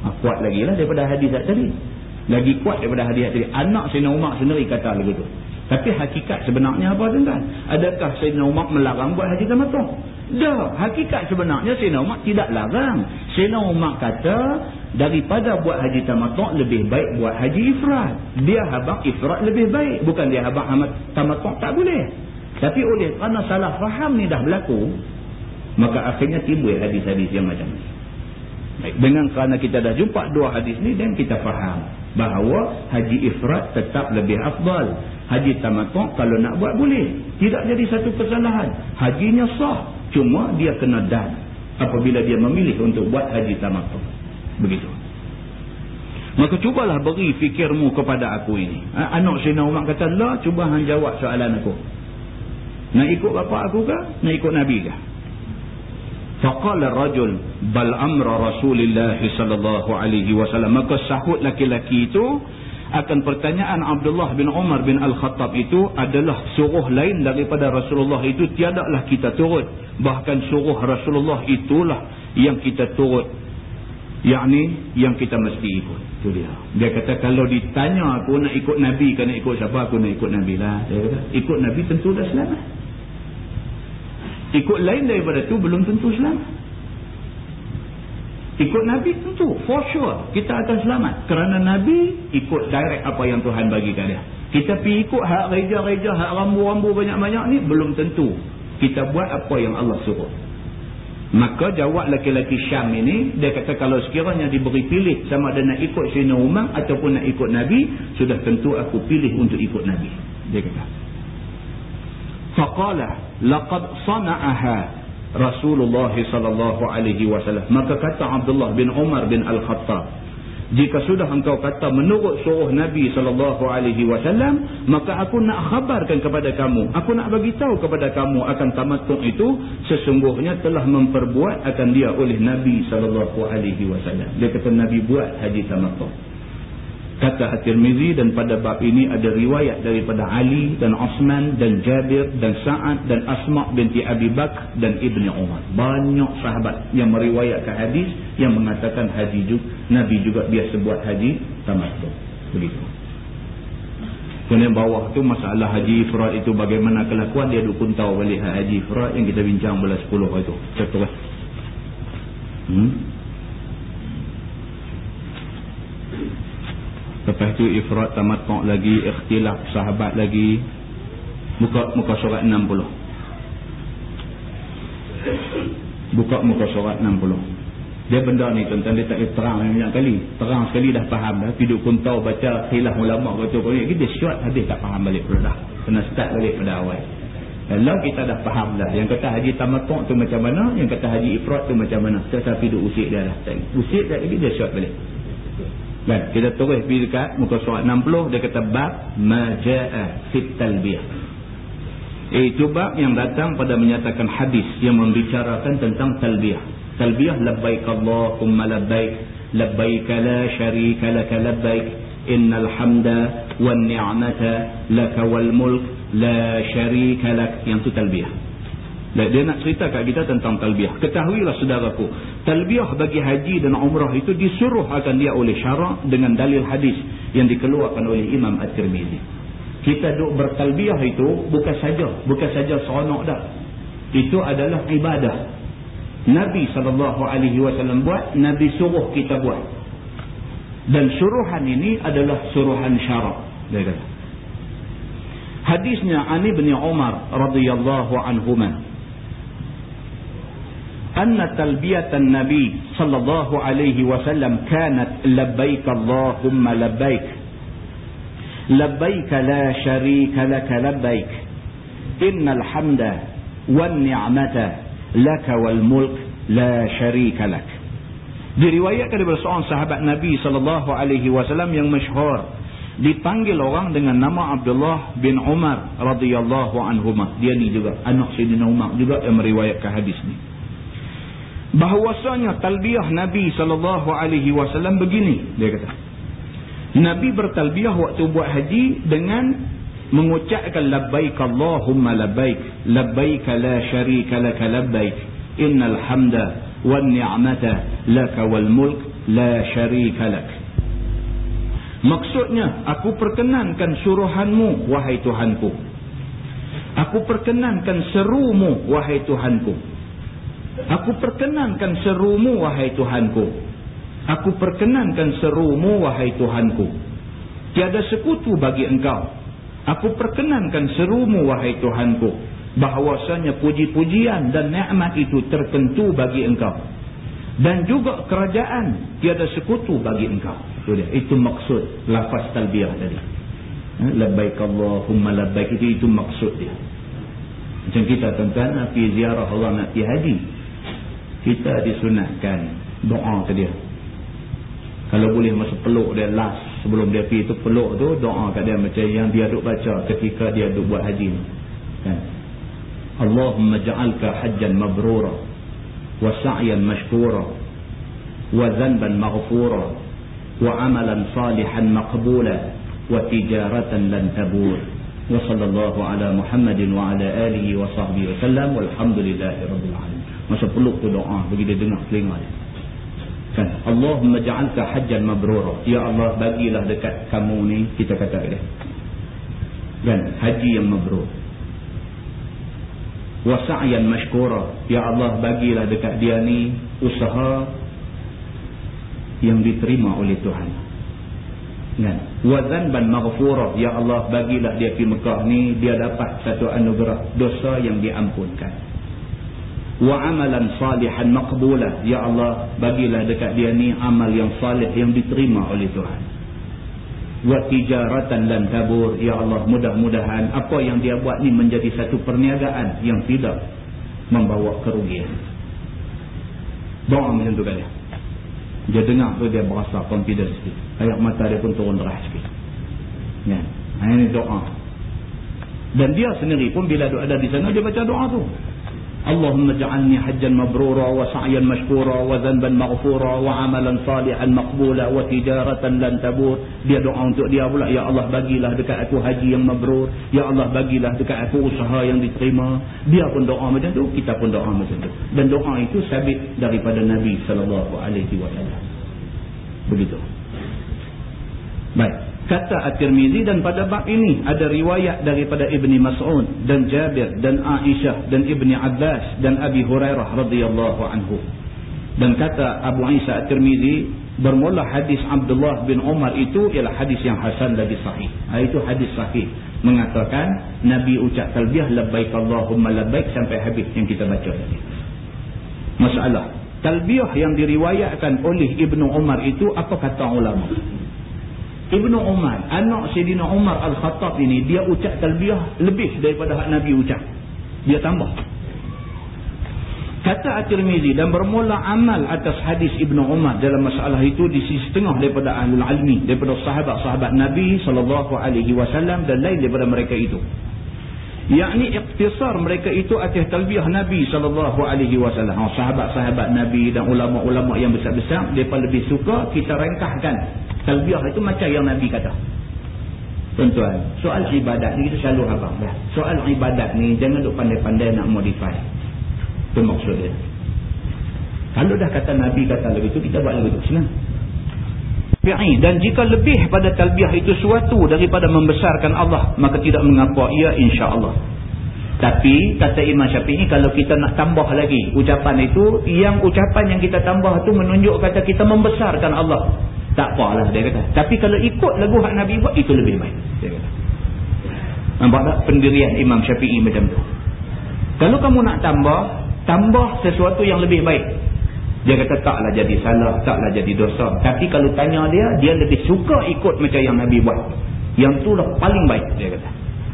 Ha, kuat lagi lah daripada hadis tadi. Lagi kuat daripada hadis tadi. Anak Sayyidina Umar sendiri kata begitu tapi hakikat sebenarnya apa tuan-tuan? Adakah Sayyidina Umar melarang buat haji tamattu dah hakikat sebenarnya Sayyidina Umar tidak larang. Sayyidina Umar kata daripada buat haji tamattu lebih baik buat haji ifrat dia habang ifrat lebih baik bukan dia habang tamattu tak boleh tapi oleh kerana salah faham ni dah berlaku, maka akhirnya timbul hadis-hadis yang macam ni. Baik, dengan kerana kita dah jumpa dua hadis ni dan kita faham bahawa haji ifrat tetap lebih afdal. Haji tamattu' kalau nak buat boleh. Tidak jadi satu kesalahan. Hajinya sah. Cuma dia kena dan. apabila dia memilih untuk buat haji tamattu begitu maka cubalah beri fikirmu kepada aku ini ha? anak Sina Umar kata lah cuba hang jawab soalan aku nak ikut bapa aku ke nak ikut Nabi ke faqala rajul bal amra rasulillah sallallahu alaihi wasallam. Maka sahut laki-laki itu akan pertanyaan Abdullah bin Umar bin Al-Khattab itu adalah suruh lain daripada Rasulullah itu tiadalah kita turut. Bahkan suruh Rasulullah itulah yang kita turut. Yakni yang kita mesti ikut. Itu dia. Dia kata kalau ditanya aku nak ikut Nabi ke nak ikut siapa aku nak ikut Nabi lah. Dia kata ikut Nabi tentu dah selamat ikut lain daripada tu belum tentu selamat Ikut Nabi tentu, for sure, kita akan selamat. Kerana Nabi ikut direct apa yang Tuhan bagikan dia. Kita pergi ikut hak reja-reja, hak rambu-rambu banyak-banyak ni, belum tentu. Kita buat apa yang Allah suruh. Maka jawab laki-laki Syam ini, dia kata kalau sekiranya diberi pilih sama ada nak ikut Sina Umar ataupun nak ikut Nabi, sudah tentu aku pilih untuk ikut Nabi. Dia kata. Faqala laqad sana'aha Rasulullah sallallahu alaihi wasallam. Maka kata Abdullah bin Umar bin Al-Khattab jika sudah engkau kata menurut suruh Nabi sallallahu alaihi wasallam maka aku nak khabarkan kepada kamu. Aku nak bagi tahu kepada kamu akan tamattu itu sesungguhnya telah memperbuat akan dia oleh Nabi sallallahu alaihi wasallam. Dia kata Nabi buat haji tamattu kata At-Tirmizi dan pada bab ini ada riwayat daripada Ali dan Osman dan Jabir dan Sa'ad dan Asma' binti Abi Bakr dan Ibni Umar. Banyak sahabat yang meriwayatkan hadis yang mengatakan haji juga Nabi juga biasa buat haji tamattu. Begitu. Kemudian bawah tu masalah haji ifrat itu bagaimana kelakuan dia dukun tahu balik haji ifrat yang kita bincang belas 10 itu. Contoh hmm? Lepas tu ifrat tamattu' lagi, ikhtilaf sahabat lagi. Buka muka surat 60. Buka muka surat 60. Dia benda ni tuan-tuan dia tak terang banyak kali. Terang sekali dah faham dah. Hidup pun tahu baca khilaf ulama kata kau ni. Kita syuat habis tak faham balik pula dah. Kena start balik pada awal. Kalau kita dah faham dah. Yang kata haji tamattu' tu macam mana. Yang kata haji ifrat tu macam mana. Tetapi duk usik dia dah. Usik dah lagi dia syuat balik. Kan? Kita terus pergi dekat muka surat 60 dia kata bab majaa fit talbiyah. Itu bab yang datang pada menyatakan hadis yang membicarakan tentang talbiyah. Talbiyah labbaik Allahumma labbaik labbaik la syarika laka labbaik innal hamda wan ni'mata laka wal mulk la syarika lak yang tu talbiyah. Dia nak cerita kat kita tentang talbiah. Ketahuilah saudaraku, talbiah bagi haji dan umrah itu disuruh akan dia oleh syarak dengan dalil hadis yang dikeluarkan oleh Imam At-Tirmizi. Kita duk bertalbiah itu bukan saja, bukan saja seronok dah. Itu adalah ibadah. Nabi SAW buat, Nabi suruh kita buat. Dan suruhan ini adalah suruhan syarak. Dia kata. Hadisnya Ani bin Umar radhiyallahu anhumah أن تلبية النبي صلى الله عليه وسلم كانت لبيك اللهم لبيك لبيك لا شريك لك لبيك إن الحمد والنعمة لك والملك لا شريك لك diriwayatkan daripada seorang sahabat Nabi sallallahu alaihi wasallam yang masyhur dipanggil orang dengan nama Abdullah bin Umar radhiyallahu anhuma dia ni juga anak Sayyidina Umar juga yang meriwayatkan hadis ni bahawasanya talbiyah Nabi SAW begini. Dia kata Nabi bertalbiyah waktu buat haji dengan mengucapkan labbaik Allahumma labbaik labbaik la syarika laka labbaik innal hamda wan ni'mata laka wal mulk la syarika lak. Maksudnya aku perkenankan suruhanmu wahai Tuhanku. Aku perkenankan serumu wahai Tuhanku Aku perkenankan serumu wahai Tuhanku. Aku perkenankan serumu wahai Tuhanku. Tiada sekutu bagi engkau. Aku perkenankan serumu wahai Tuhanku. Bahawasanya puji-pujian dan nikmat itu tertentu bagi engkau. Dan juga kerajaan tiada sekutu bagi engkau. Itu, dia. itu maksud lafaz talbiyah tadi. Ha? Labbaik Allahumma labbaik itu, itu maksud dia. Macam kita tuan-tuan ziarah Allah nak pergi haji kita disunatkan doa ke dia. Kalau boleh masa peluk dia last sebelum dia pergi tu peluk tu doa kat dia macam yang dia duk baca ketika dia duk buat haji kan? Allahumma ja'alka hajjan mabrura wa sa'yan mashkura wa zanban maghfura wa amalan salihan maqbula wa tijaratan lan tabur. Wa sallallahu ala muhammadin wa ala alihi wa sahbihi wa sallam walhamdulillahi rabbil alamin masa peluk tu doa bagi dia dengar telinga dia. Kan? Allahumma ja'alka hajjan mabrura. Ya Allah bagilah dekat kamu ni kita kata dia. Kan? Haji yang mabrur. Wa sa'yan mashkura. Ya Allah bagilah dekat dia ni usaha yang diterima oleh Tuhan. Kan? Wa dhanban maghfura. Ya Allah bagilah dia pergi Mekah ni dia dapat satu anugerah dosa yang diampunkan wa amalan salihan maqbula ya Allah bagilah dekat dia ni amal yang salih yang diterima oleh Tuhan. Wa tijaratan lan tabur. Ya Allah mudah-mudahan apa yang dia buat ni menjadi satu perniagaan yang tidak membawa kerugian. Doa macam tu kali dia dengar tu dia berasa confidence sikit. Ayat mata dia pun turun deras sikit. Ya. Ini doa. Dan dia sendiri pun bila ada di sana dia baca doa tu اللهم اجعلني حجا مبرورا وسعيا مشكورا وذنبا مغفورا وعملا صالحا مقبولا وتجارة لن تبور dia doa untuk dia pula ya Allah bagilah dekat aku haji yang mabrur ya Allah bagilah dekat aku usaha yang diterima dia pun doa macam tu kita pun doa macam tu dan doa itu sabit daripada Nabi sallallahu alaihi wasallam begitu baik kata At-Tirmizi dan pada bab ini ada riwayat daripada Ibni Mas'ud dan Jabir dan Aisyah dan Ibni Abbas dan Abi Hurairah radhiyallahu anhu. Dan kata Abu Isa At-Tirmizi bermula hadis Abdullah bin Umar itu ialah hadis yang hasan lagi sahih. Ha, itu hadis sahih mengatakan Nabi ucap talbiyah labbaik Allahumma labbaik sampai habis yang kita baca tadi. Masalah talbiyah yang diriwayatkan oleh Ibnu Umar itu apa kata ulama? Ibnu Umar, anak Sayyidina Umar Al-Khattab ini, dia ucap talbiyah lebih daripada hak Nabi ucap. Dia tambah. Kata At-Tirmizi dan bermula amal atas hadis Ibnu Umar dalam masalah itu di sisi tengah daripada ahlul almi, daripada sahabat-sahabat Nabi SAW dan lain daripada mereka itu. Yakni iktisar mereka itu atas talbiyah Nabi SAW. Ha, sahabat-sahabat Nabi dan ulama-ulama yang besar-besar, mereka lebih suka kita rengkahkan Talbiyah itu macam yang Nabi kata. Tuan-tuan, soal ibadat ni kita selalu abang. Ya. Soal ibadat ni jangan duk pandai-pandai nak modify. Itu maksudnya. Kalau dah kata Nabi kata lebih itu, kita buat lebih itu. Senang. Dan jika lebih pada talbiyah itu suatu daripada membesarkan Allah, maka tidak mengapa ia insya Allah. Tapi kata Imam Syafi'i kalau kita nak tambah lagi ucapan itu, yang ucapan yang kita tambah itu menunjuk kata kita membesarkan Allah. Tak apalah dia kata. Tapi kalau ikut lagu hak Nabi buat, itu lebih baik. Dia kata. Nampak tak pendirian Imam Syafi'i macam tu? Kalau kamu nak tambah, tambah sesuatu yang lebih baik. Dia kata taklah jadi salah, taklah jadi dosa. Tapi kalau tanya dia, dia lebih suka ikut macam yang Nabi buat. Yang tu lah paling baik, dia kata.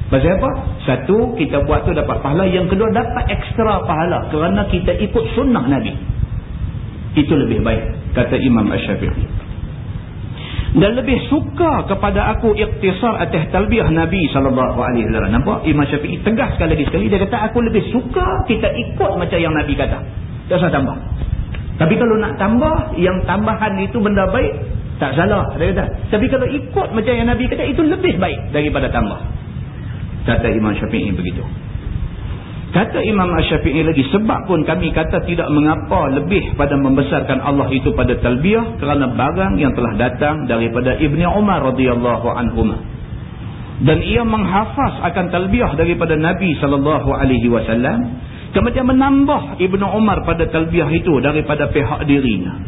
Pasal apa? Satu, kita buat tu dapat pahala. Yang kedua, dapat ekstra pahala. Kerana kita ikut sunnah Nabi. Itu lebih baik, kata Imam Ash-Syafi'i dan lebih suka kepada aku iktisar atas talbiyah Nabi wasallam. Nampak Imam Syafi'i tegas sekali lagi sekali dia kata aku lebih suka kita ikut macam yang Nabi kata. Tak usah tambah. Tapi kalau nak tambah yang tambahan itu benda baik tak salah dia kata. Tapi kalau ikut macam yang Nabi kata itu lebih baik daripada tambah. Kata Imam Syafi'i begitu. Kata Imam Ash-Syafi'i lagi, sebab pun kami kata tidak mengapa lebih pada membesarkan Allah itu pada talbiyah kerana barang yang telah datang daripada Ibni Umar radhiyallahu anhu. Dan ia menghafaz akan talbiyah daripada Nabi sallallahu alaihi wasallam, kemudian menambah Ibnu Umar pada talbiyah itu daripada pihak dirinya.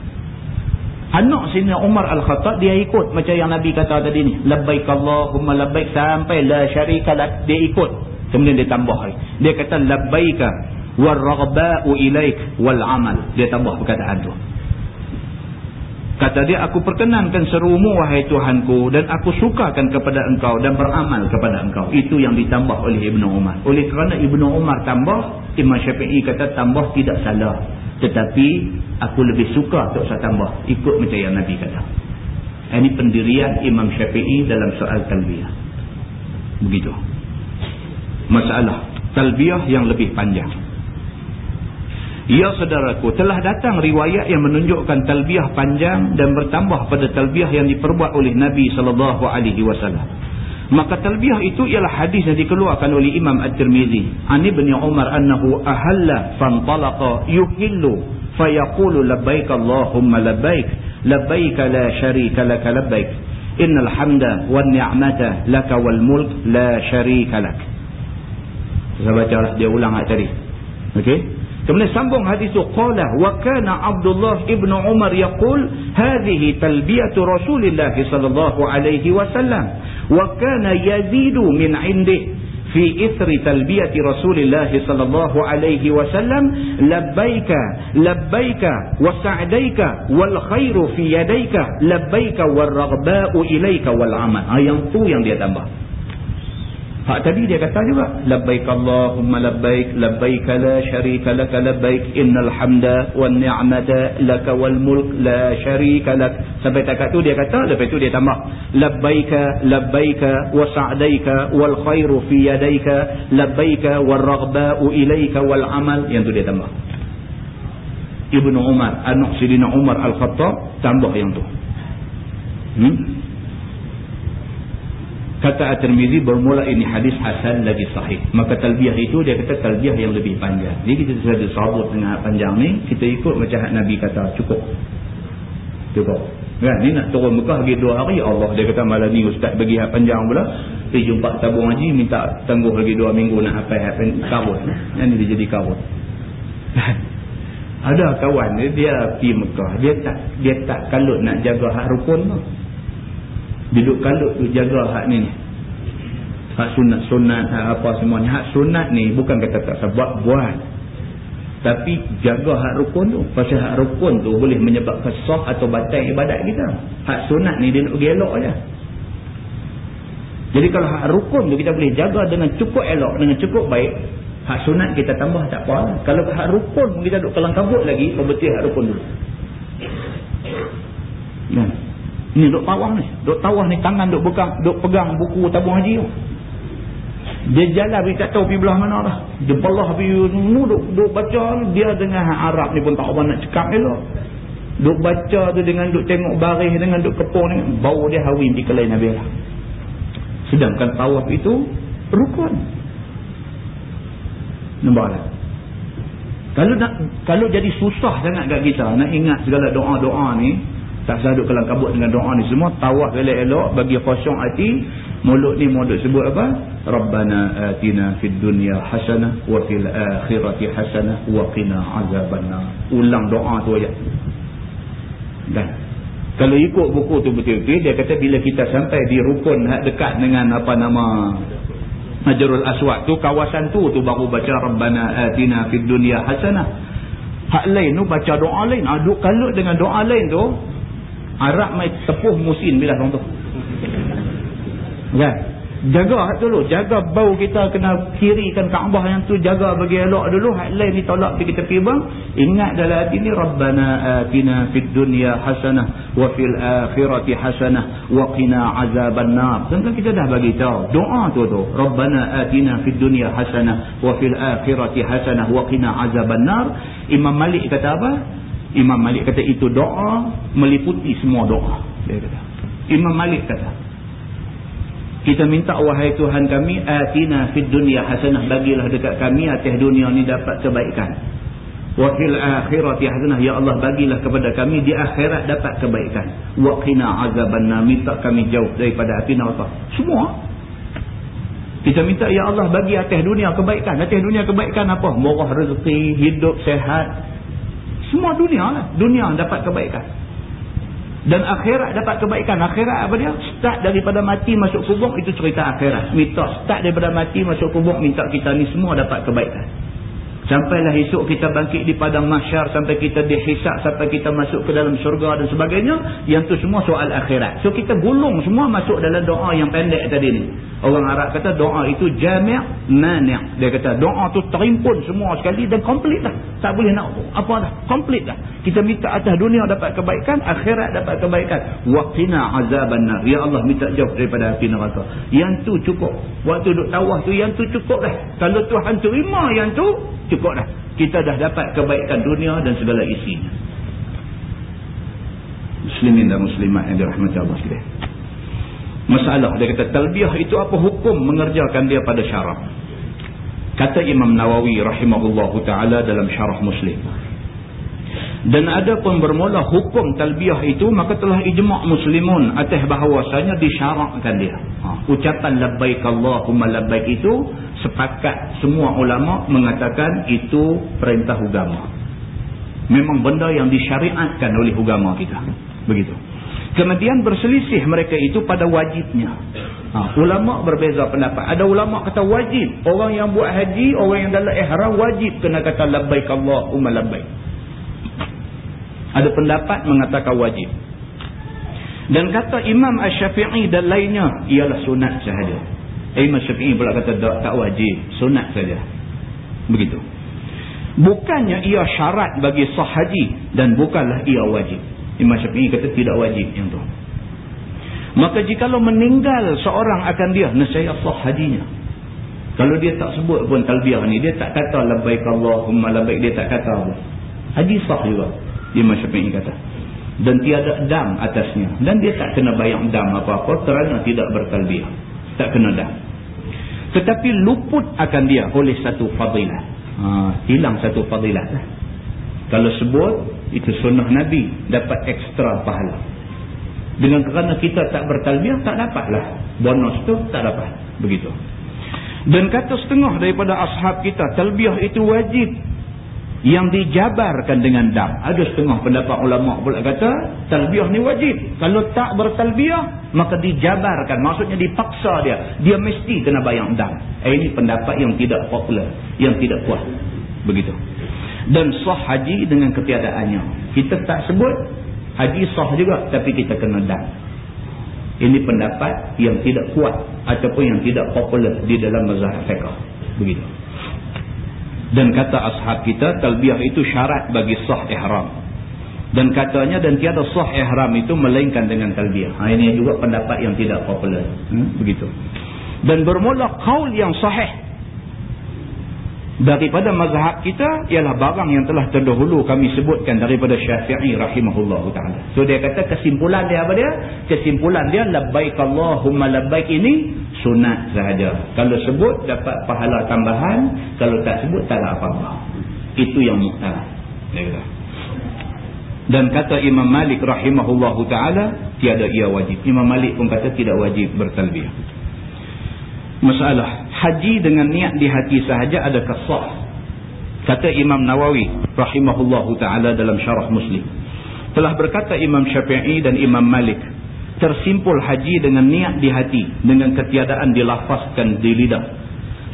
Anak sini Umar Al-Khattab dia ikut macam yang Nabi kata tadi ni, labbaik Allahumma labbaik sampai la syarika lak dia ikut Kemudian dia tambah lagi. Dia kata labbaika warraghba'u ilaik wal amal. Dia tambah perkataan tu. Kata dia aku perkenankan serumu wahai Tuhanku dan aku sukakan kepada engkau dan beramal kepada engkau. Itu yang ditambah oleh Ibnu Umar. Oleh kerana Ibnu Umar tambah, Imam Syafi'i kata tambah tidak salah. tetapi aku lebih suka tak usah tambah ikut macam yang Nabi kata ini pendirian Imam Syafi'i dalam soal talbiyah begitu masalah talbiyah yang lebih panjang Ya saudaraku, telah datang riwayat yang menunjukkan talbiyah panjang dan bertambah pada talbiyah yang diperbuat oleh Nabi SAW. Maka talbiyah itu ialah hadis yang dikeluarkan oleh Imam At-Tirmizi. Ani bin Umar annahu ahalla fantalaqa yuhillu fayaqulu labbaik Allahumma labbaik labbaik la syarika lak labbaik innal hamda wan ni'mata lak wal mulk la syarika lak. Saya bacalah dia ulang ayat tadi. Okey? Kemudian sambung hadis itu qala wa kana Abdullah ibnu Umar yaqul hadhihi talbiyatu Rasulillah sallallahu alaihi wasallam wa kana yazidu min indi fi ithri talbiyati Rasulillah sallallahu alaihi wasallam labbaika labbaika wa sa'daika wal khairu fi yadayka labbaika war raghba'u ilayka wal amal. Ha, yang tu yang dia tambah. Hak tadi dia kata juga labbaik Allahumma labbaik labbaik la syarika lak labbaik innal hamda wan ni'mata lak wal mulk la syarika lak. Sampai takat tu dia kata lepas tu dia tambah labbaika labbaika wa sa'daika wal khairu fi yadaika labbaika wal raghba'u ilaika wal amal. Yang tu dia tambah. Ibnu Umar anak Sidina Umar Al-Khattab tambah yang tu. Hmm? Kata At-Tirmizi bermula ini hadis hasan lagi sahih. Maka talbiyah itu dia kata talbiyah yang lebih panjang. Jadi kita sudah disabut dengan panjang ni kita ikut macam Nabi kata cukup. Cukup. Kan? Ni nak turun Mekah lagi dua hari Allah dia kata malam ni ustaz bagi hak panjang pula. Pergi jumpa tabung haji minta tangguh lagi dua minggu nak apa apa kabut yang ni dia jadi kabut ada kawan dia, dia pergi Mekah. Dia tak dia tak kalut nak jaga hak rukun tu duduk kalut tu jaga hak ni hak sunat-sunat hak apa semuanya. Hak sunat ni bukan kata tak sebab buat tapi jaga hak rukun tu. Pasal hak rukun tu boleh menyebabkan sah atau batal ibadat kita. Hak sunat ni dia nak pergi elok je. Jadi kalau hak rukun tu kita boleh jaga dengan cukup elok dengan cukup baik hak sunat kita tambah tak apa. Kalau hak rukun kita duduk kelang kabut lagi perbetul hak rukun dulu. Nah Ni duk tawah ni. Duk tawah ni tangan duk pegang, duk pegang buku tabung haji tu. Dia jalan dia tak tahu pergi belah mana dah. Dia belah pergi duk, duk baca dia dengan Arab ni pun tak apa nak cakap elok. Duk baca tu dengan duk tengok baris dengan duk kepung ni bau dia hawin di kelai Nabi lah. Sedangkan tawaf itu rukun. Nampak tak? Kalau nak, kalau jadi susah sangat kat kita nak ingat segala doa-doa ni tak saduk kelang kabut dengan doa ni semua tawaf elok-elok bagi kosong hati mulut ni mulut sebut apa? Rabbana atina fid dunya hasanah wa fil akhirati hasanah wa qina azabannar. Ulang doa tu aja dan kalau ikut buku tu betul-betul dia kata bila kita sampai di rukun dekat dengan apa nama? Majrul Aswad tu kawasan tu tu baru baca Rabbana atina fid dunya hasanah. Hak lain tu baca doa lain aduk kalut dengan doa lain tu Arab mai tepuh musim bila orang tu. Kan? Jaga hak dulu, jaga bau kita kena kirikan Kaabah yang tu jaga bagi elok dulu. Hak lain ni tolak pergi tepi bang. Ingat dalam hati ni Rabbana atina fid dunya hasanah wa fil akhirati hasanah wa qina azabannar. Tentu kita dah bagi tahu doa tu tu. Rabbana atina fid dunya hasanah wa fil akhirati hasanah wa qina azabannar. Imam Malik kata apa? Imam Malik kata itu doa meliputi semua doa. Dia kata. Imam Malik kata. Kita minta wahai Tuhan kami atina fid dunya hasanah bagilah dekat kami atas dunia ni dapat kebaikan. Wa fil akhirati hasanah ya Allah bagilah kepada kami di akhirat dapat kebaikan. Wa qina azabannar minta kami jauh daripada api neraka. Semua kita minta ya Allah bagi atas dunia kebaikan. Atas dunia kebaikan apa? Murah rezeki, hidup sehat, semua dunia lah. Dunia dapat kebaikan. Dan akhirat dapat kebaikan. Akhirat apa dia? Start daripada mati masuk kubur itu cerita akhirat. Minta start daripada mati masuk kubur minta kita ni semua dapat kebaikan. Sampailah esok kita bangkit di padang masyar sampai kita dihisap sampai kita masuk ke dalam syurga dan sebagainya. Yang tu semua soal akhirat. So kita gulung semua masuk dalam doa yang pendek tadi ni. Orang Arab kata doa itu jami' mani'. Dia kata doa tu terimpun semua sekali dan komplit dah. Tak boleh nak apa dah. Komplit dah. Kita minta atas dunia dapat kebaikan, akhirat dapat kebaikan. Waqina azaban. Ya Allah minta jauh daripada api neraka. Yang tu cukup. Waktu duduk tawah tu yang tu cukup dah. Kalau Tuhan terima yang tu cukup dah. Kita dah dapat kebaikan dunia dan segala isinya. Muslimin dan muslimat yang dirahmati Allah sekalian. Masalah dia kata talbiyah itu apa hukum mengerjakan dia pada syarak kata Imam Nawawi rahimahullah taala dalam syarah muslim. Dan ada pun bermula hukum talbiyah itu maka telah ijma' muslimun atas bahawasanya disyarakkan dia. Ha. ucapan labbaik Allahumma labbaik itu sepakat semua ulama mengatakan itu perintah agama memang benda yang disyariatkan oleh agama kita begitu kemudian berselisih mereka itu pada wajibnya ha. ulama berbeza pendapat ada ulama kata wajib orang yang buat haji orang yang dalam ihram wajib kena kata labbaik Allahumma labbaik ada pendapat mengatakan wajib. Dan kata Imam Ash-Syafi'i dan lainnya ialah sunat sahaja. Imam Syafi'i pula kata tak, tak wajib, sunat saja. Begitu. Bukannya ia syarat bagi sah haji dan bukanlah ia wajib. Imam Syafi'i kata tidak wajib yang tu. Maka jikalau meninggal seorang akan dia nescaya sah hajinya. Kalau dia tak sebut pun talbiyah ni, dia tak kata labbaik Allahumma labbaik, dia tak kata apa. Haji sah juga. Imam Syafi'i kata. Dan tiada dam atasnya. Dan dia tak kena bayar dam apa-apa kerana tidak bertalbiah. Tak kena dam. Tetapi luput akan dia oleh satu fadilah. Ha, hilang satu fadilah. Lah. Kalau sebut, itu sunnah Nabi. Dapat ekstra pahala. Dengan kerana kita tak bertalbiah, tak dapatlah. Bonus tu tak dapat. Begitu. Dan kata setengah daripada ashab kita, talbiah itu wajib yang dijabarkan dengan dam. Ada setengah pendapat ulama pula kata talbiyah ni wajib. Kalau tak bertalbiyah maka dijabarkan. Maksudnya dipaksa dia. Dia mesti kena bayang dam. Eh, ini pendapat yang tidak popular, yang tidak kuat. Begitu. Dan sah haji dengan ketiadaannya. Kita tak sebut haji sah juga tapi kita kena dam. Ini pendapat yang tidak kuat ataupun yang tidak popular di dalam mazhab fiqh. Begitu. Dan kata ashab kita, talbiyah itu syarat bagi sah ihram. Dan katanya, dan tiada sah ihram itu melainkan dengan talbiyah. Ha, ini juga pendapat yang tidak popular. Hmm? Begitu. Dan bermula kaul yang sahih daripada mazhab kita ialah barang yang telah terdahulu kami sebutkan daripada syafi'i rahimahullah ta'ala. So dia kata kesimpulan dia apa dia? Kesimpulan dia labbaik Allahumma labbaik ini sunat sahaja. Kalau sebut dapat pahala tambahan kalau tak sebut tak ada apa-apa. Itu yang muhtarat dan kata Imam Malik rahimahullah ta'ala tiada ia wajib. Imam Malik pun kata tidak wajib bertalbiyah. Masalah haji dengan niat di hati sahaja ada kesah kata Imam Nawawi rahimahullahu taala dalam syarah Muslim. Telah berkata Imam Syafi'i dan Imam Malik tersimpul haji dengan niat di hati dengan ketiadaan dilafazkan di lidah.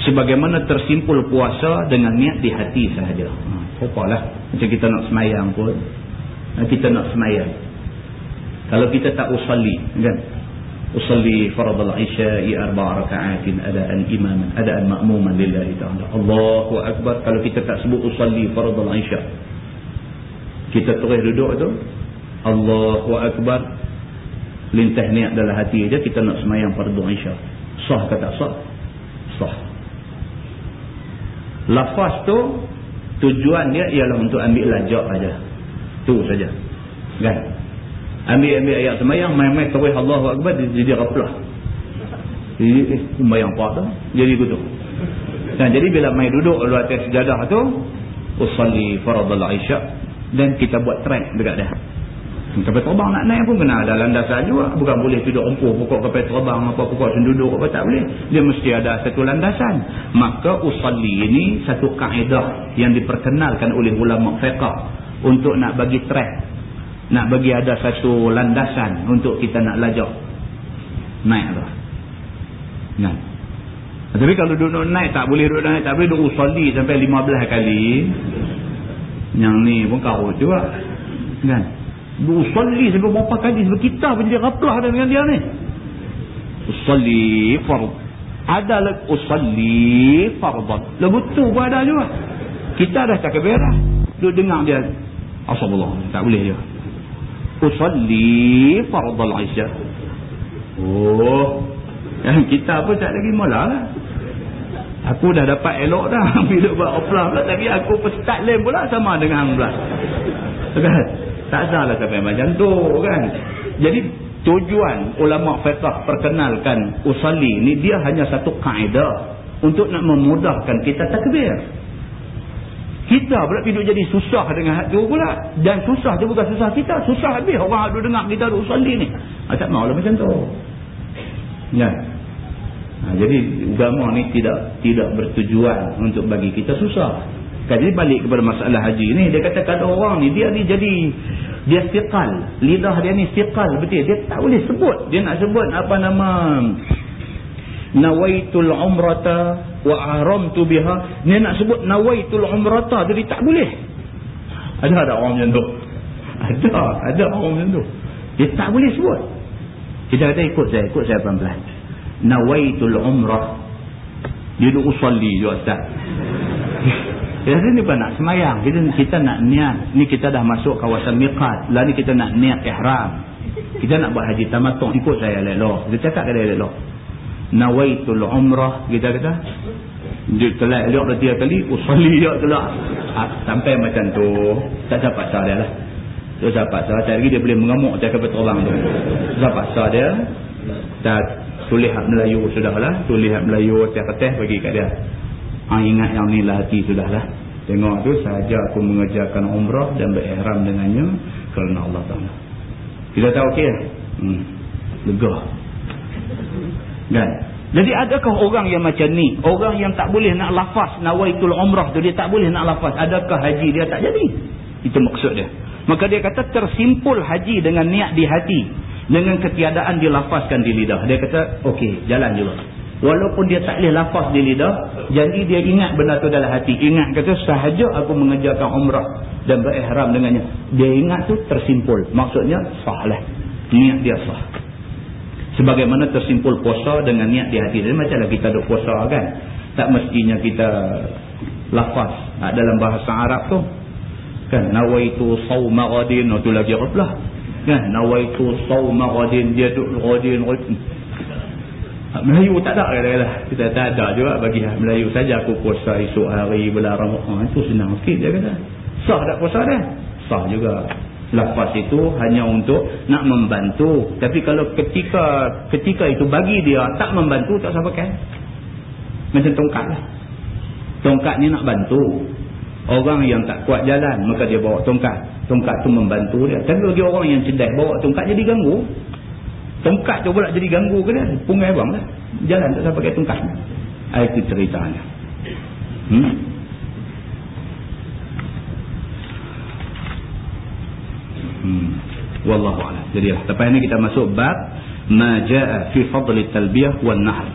Sebagaimana tersimpul puasa dengan niat di hati sahaja. Ha, apalah macam kita nak semayang pun kita nak semayang. Kalau kita tak usalli kan أصلي فرض العشاء أربع ركعات أداء إماما أداء مأموما لله تعالى الله أكبر kalau kita tak sebut أصلي فرض العشاء kita terus duduk tu Allahu Akbar lintah niat dalam hati aja kita nak semayang fardu Isya sah ke tak sah sah lafaz tu tujuan dia ialah untuk ambil lajak aja tu saja kan Ambil-ambil ayat semayang main-main terus Allahu Akbar jadi raflah jadi eh semayang tu jadi begitu. Dan jadi bila main duduk di atas sejadah tu usalli faradul isya dan kita buat track dekat dia. Kapal terbang nak naik pun kena ada landasan juga. Bukan boleh duduk empuh pokok kapal terbang apa pokok senduduk apa tak boleh. Dia mesti ada satu landasan. Maka usalli ini satu kaedah yang diperkenalkan oleh ulama fiqah untuk nak bagi track nak bagi ada satu landasan untuk kita nak lajak naik tu kan Tapi kalau duduk naik tak boleh duduk naik. Tak boleh duduk usalli sampai 15 kali. Yang ni pun karut juga. Kan? Duduk usalli sampai berapa kali. Sebab kita pun jadi raplah dengan dia ni. Usalli fard. Ada lagi usalli fardan. Lagu tu pun ada juga. Kita dah cakap berah. Duduk dengar dia. Astagfirullah. Tak boleh dia. Usalli fardal isya. Oh. Yang kita pun tak lagi mula lah. Aku dah dapat elok dah. Bila buat oplah pula. Tapi aku pun start lain pula sama dengan pula. Kan? Tak salah sampai macam tu kan. Jadi tujuan ulama fiqh perkenalkan usalli ni dia hanya satu kaedah untuk nak memudahkan kita takbir. Kita pula hidup jadi susah dengan hati pula. Dan susah je bukan susah kita. Susah habis orang ada dengar kita ada usalli ni. Ha, tak mahu lah macam tu. Ya. Ha, jadi agama ni tidak tidak bertujuan untuk bagi kita susah. Jadi balik kepada masalah haji ni. Dia kata kata orang ni dia ni jadi dia siqal. Lidah dia ni siqal. Betul. Dia tak boleh sebut. Dia nak sebut apa nama. Nawaitul umrata wa aramtu biha. Dia nak sebut nawaitul umrata. Jadi tak boleh. Ada ada orang macam tu. Ada. Ada orang macam tu. Dia tak boleh sebut. Kita kata ikut saya. Ikut saya pelan-pelan. Nawaitul umrah. Dia duduk usalli juga Ustaz. Kita ni bukan nak semayang. Kita, kita nak niat. Ni kita dah masuk kawasan miqat. Lah ni kita nak niat ihram. Kita nak buat haji tamatung. Ikut saya lelok. Kita cakap kata lelok. Nawaitul umrah. Kita kata. Dia telah elok dah tiga kali. Usali dia telah. Ha, sampai macam tu. Tak dapat sah dia lah. Tu dapat sah. Lagi dia boleh mengamuk. Cakap betul orang tu. Dapat sah dia. Tak tulis hak Melayu sudah lah. Tulis hak Melayu. Tiap-tiap bagi kat dia. Ha, ingat yang ni lah hati sudahlah. Tengok tu sahaja aku mengerjakan umrah dan berihram dengannya kerana Allah Ta'ala. Kita tahu okey lah. Hmm. Lega. Kan? Jadi adakah orang yang macam ni? Orang yang tak boleh nak lafaz nawaitul umrah tu dia tak boleh nak lafaz. Adakah haji dia tak jadi? Itu maksud dia. Maka dia kata tersimpul haji dengan niat di hati. Dengan ketiadaan dilafazkan di lidah. Dia kata okey jalan juga. Walaupun dia tak boleh lafaz di lidah. Jadi dia ingat benda tu dalam hati. Ingat kata sahaja aku mengerjakan umrah. Dan berihram dengannya. Dia ingat tu tersimpul. Maksudnya sah lah. Niat dia sah. Sebagaimana tersimpul puasa dengan niat di hati. Jadi macamlah kita ada puasa kan. Tak mestinya kita lafaz. Ha, dalam bahasa Arab tu. Kan. Nawaitu sawma radin. Itu lagi apa Kan. Nawaitu sawma radin. Dia duduk radin. Radin. Melayu tak ada kata Kita tak ada juga bagi Melayu saja aku puasa esok hari bulan Ramadan. Ha, itu senang sikit dia kata. Sah tak puasa dia? Sah juga. Lepas itu hanya untuk nak membantu. Tapi kalau ketika ketika itu bagi dia tak membantu tak usah pakai. Macam tongkat lah. Tongkat ni nak bantu. Orang yang tak kuat jalan maka dia bawa tongkat. Tongkat tu membantu dia. Tapi bagi orang yang cerdas bawa tongkat jadi ganggu. Tongkat tu pula jadi ganggu ke dia? Pungai bang lah. Jalan tak sampai pakai tongkat. Itu ceritanya. Hmm? Hmm. Wallahualam. Jadi lah. Lepas ni kita masuk bab. Maja'a fi fadli talbiyah wal nahr.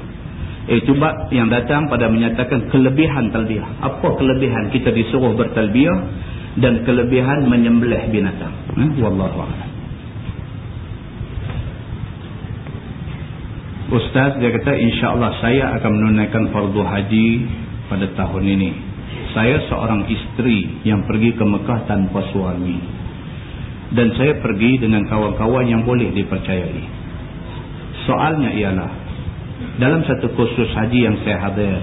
Itu bab yang datang pada menyatakan kelebihan talbiyah. Apa kelebihan kita disuruh bertalbiyah. Dan kelebihan menyembelih binatang. Hmm? Wallahualam. Ustaz dia kata insyaAllah saya akan menunaikan fardu haji pada tahun ini. Saya seorang isteri yang pergi ke Mekah tanpa suami. Dan saya pergi dengan kawan-kawan yang boleh dipercayai. Soalnya ialah, dalam satu kursus haji yang saya hadir,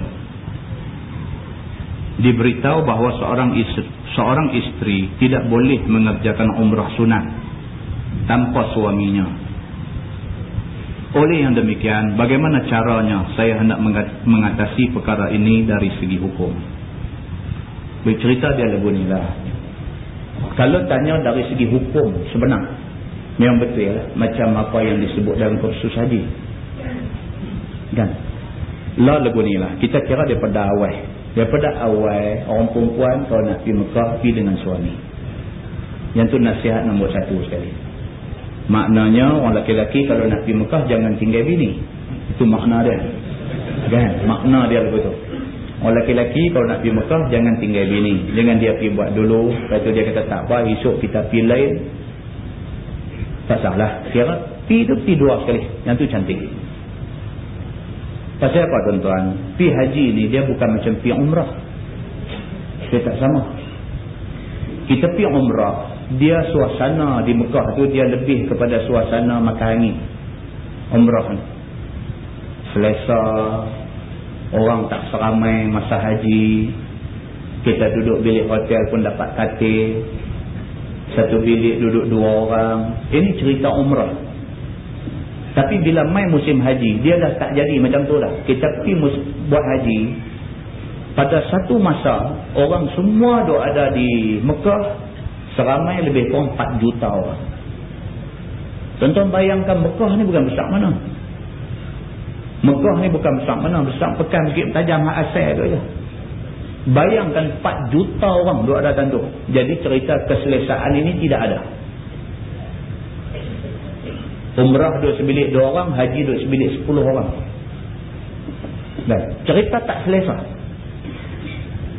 diberitahu bahawa seorang isteri, seorang isteri tidak boleh mengerjakan umrah sunat tanpa suaminya oleh yang demikian, bagaimana caranya saya hendak mengatasi perkara ini dari segi hukum? Bercerita dia lagu ni lah. Kalau tanya dari segi hukum sebenar, memang betul ya, macam apa yang disebut dalam kursus haji. Dan, lah lagu ni lah. Kita kira daripada awal. Daripada awal, orang perempuan kalau nak pergi Mekah, pergi dengan suami. Yang tu nasihat nombor satu sekali. Maknanya orang laki-laki kalau nak pergi Mekah jangan tinggal bini. Itu makna dia. kan makna dia begitu orang lelaki-lelaki kalau nak pergi Mekah jangan tinggal bini. Jangan dia pergi buat dulu lepas tu dia kata tak apa esok kita pergi lain. Tak salah kira pergi tu pergi dua sekali. Yang tu cantik. Pasal apa tuan-tuan? Pergi haji ni dia bukan macam pergi umrah. Dia tak sama. Kita pergi umrah dia suasana di Mekah tu dia lebih kepada suasana makan angin umrah ni. Selesa orang tak seramai masa haji. Kita duduk bilik hotel pun dapat katil. Satu bilik duduk dua orang. Ini cerita umrah. Tapi bila main musim haji dia dah tak jadi macam tu dah. Kita pergi buat haji. Pada satu masa orang semua duk ada di Mekah seramai lebih kurang 4 juta orang. Tuan-tuan bayangkan Mekah ni bukan besar mana Mekah ni bukan besar. Mana besar? Pekan sikit tajam hak asal tu je. Bayangkan 4 juta orang duduk datang tu jadi cerita keselesaan ini tidak ada. Umrah duduk sebilik 2 orang haji duduk sebilik 10 orang. Dan cerita tak selesa.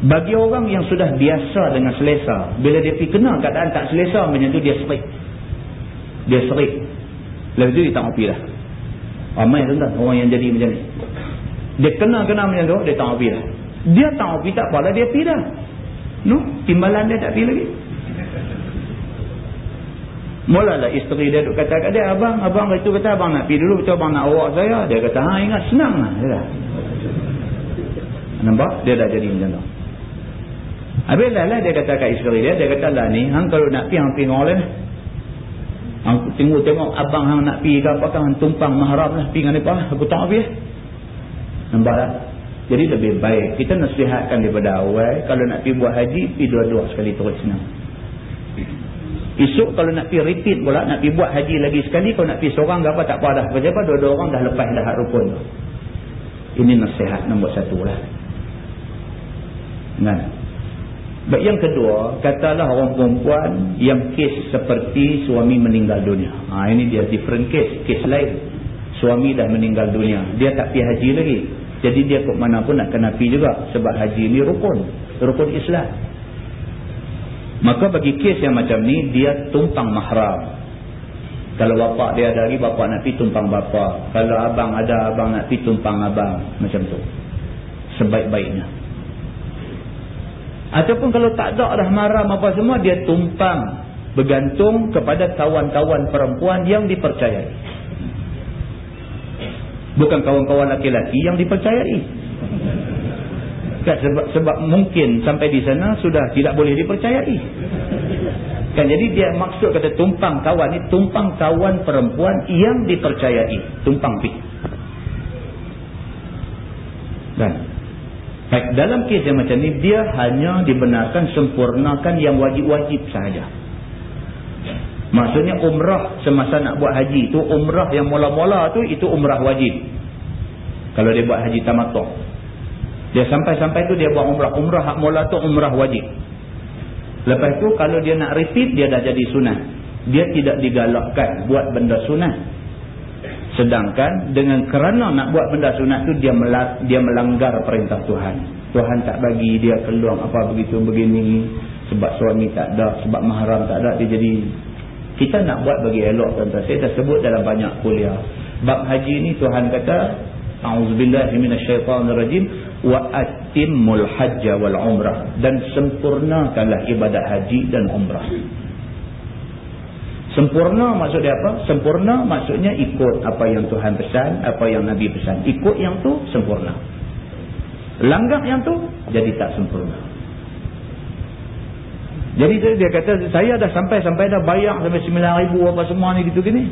Bagi orang yang sudah biasa dengan selesa bila dia pergi kenal keadaan tak selesa macam tu dia serik. Dia serik. Lepas tu dia tak mau pergi Ramai tuan-tuan orang yang jadi macam ni. Dia kena-kena macam tu, dia tak pergi dah. Dia tak pergi tak apalah, dia pergi dah. No, timbalan dia tak pergi lagi. Mulalah isteri dia duk kata kat dia, abang, abang itu kata abang nak pergi dulu, betul abang nak awak saya. Dia kata, ha ingat senang lah. Dia dah. Nampak? Dia dah jadi macam tu. Habis lah, lah dia kata kat isteri dia, dia kata lah ni, hang kalau nak pergi, hang pergi dengan orang Aku tengok-tengok abang hang nak pergi ke apakah hang tumpang mahram lah pergi dengan mereka aku tak habis. Nampak tak? Jadi lebih baik kita nasihatkan daripada awal kalau nak pergi buat haji pergi dua-dua sekali terus senang. Esok kalau nak pergi repeat pula nak pergi buat haji lagi sekali kalau nak pergi seorang apa tak apa dah. Sebab dua-dua orang dah lepas dah rukun. Ini nasihat nombor satu lah. Kan Baik yang kedua, katalah orang perempuan yang kes seperti suami meninggal dunia. Ha, ini dia different case, case lain. Suami dah meninggal dunia, dia tak pergi haji lagi. Jadi dia ke mana pun nak kena pergi juga. Sebab haji ini rukun, rukun Islam. Maka bagi kes yang macam ni, dia tumpang mahram. Kalau bapak dia ada lagi, bapak nak pergi tumpang bapak. Kalau abang ada, abang nak pergi tumpang abang. Macam tu. Sebaik-baiknya. Ataupun kalau tak ada dah marah apa semua, dia tumpang bergantung kepada kawan-kawan perempuan yang dipercayai. Bukan kawan-kawan laki-laki yang dipercayai. Kan, sebab, sebab mungkin sampai di sana sudah tidak boleh dipercayai. Kan, jadi dia maksud kata tumpang kawan ni, tumpang kawan perempuan yang dipercayai. Tumpang pi. Dan Baik, dalam kes yang macam ni, dia hanya dibenarkan sempurnakan yang wajib-wajib sahaja. Maksudnya umrah semasa nak buat haji tu, umrah yang mula-mula tu, itu umrah wajib. Kalau dia buat haji tamatok. Dia sampai-sampai tu dia buat umrah. Umrah hak mula tu umrah wajib. Lepas tu kalau dia nak repeat, dia dah jadi sunat. Dia tidak digalakkan buat benda sunat. Sedangkan dengan kerana nak buat benda sunat tu dia dia melanggar perintah Tuhan. Tuhan tak bagi dia keluar apa begitu begini sebab suami tak ada, sebab mahram tak ada dia jadi kita nak buat bagi elok tuan-tuan. Saya dah sebut dalam banyak kuliah. Bab haji ni Tuhan kata auzubillahi minasyaitonirrajim wa atimmul hajja wal umrah dan sempurnakanlah ibadat haji dan umrah. Sempurna maksud dia apa? Sempurna maksudnya ikut apa yang Tuhan pesan, apa yang Nabi pesan. Ikut yang tu sempurna. Langgar yang tu jadi tak sempurna. Jadi dia kata saya dah sampai-sampai dah bayar sampai 9 ribu apa semua ni gitu gini.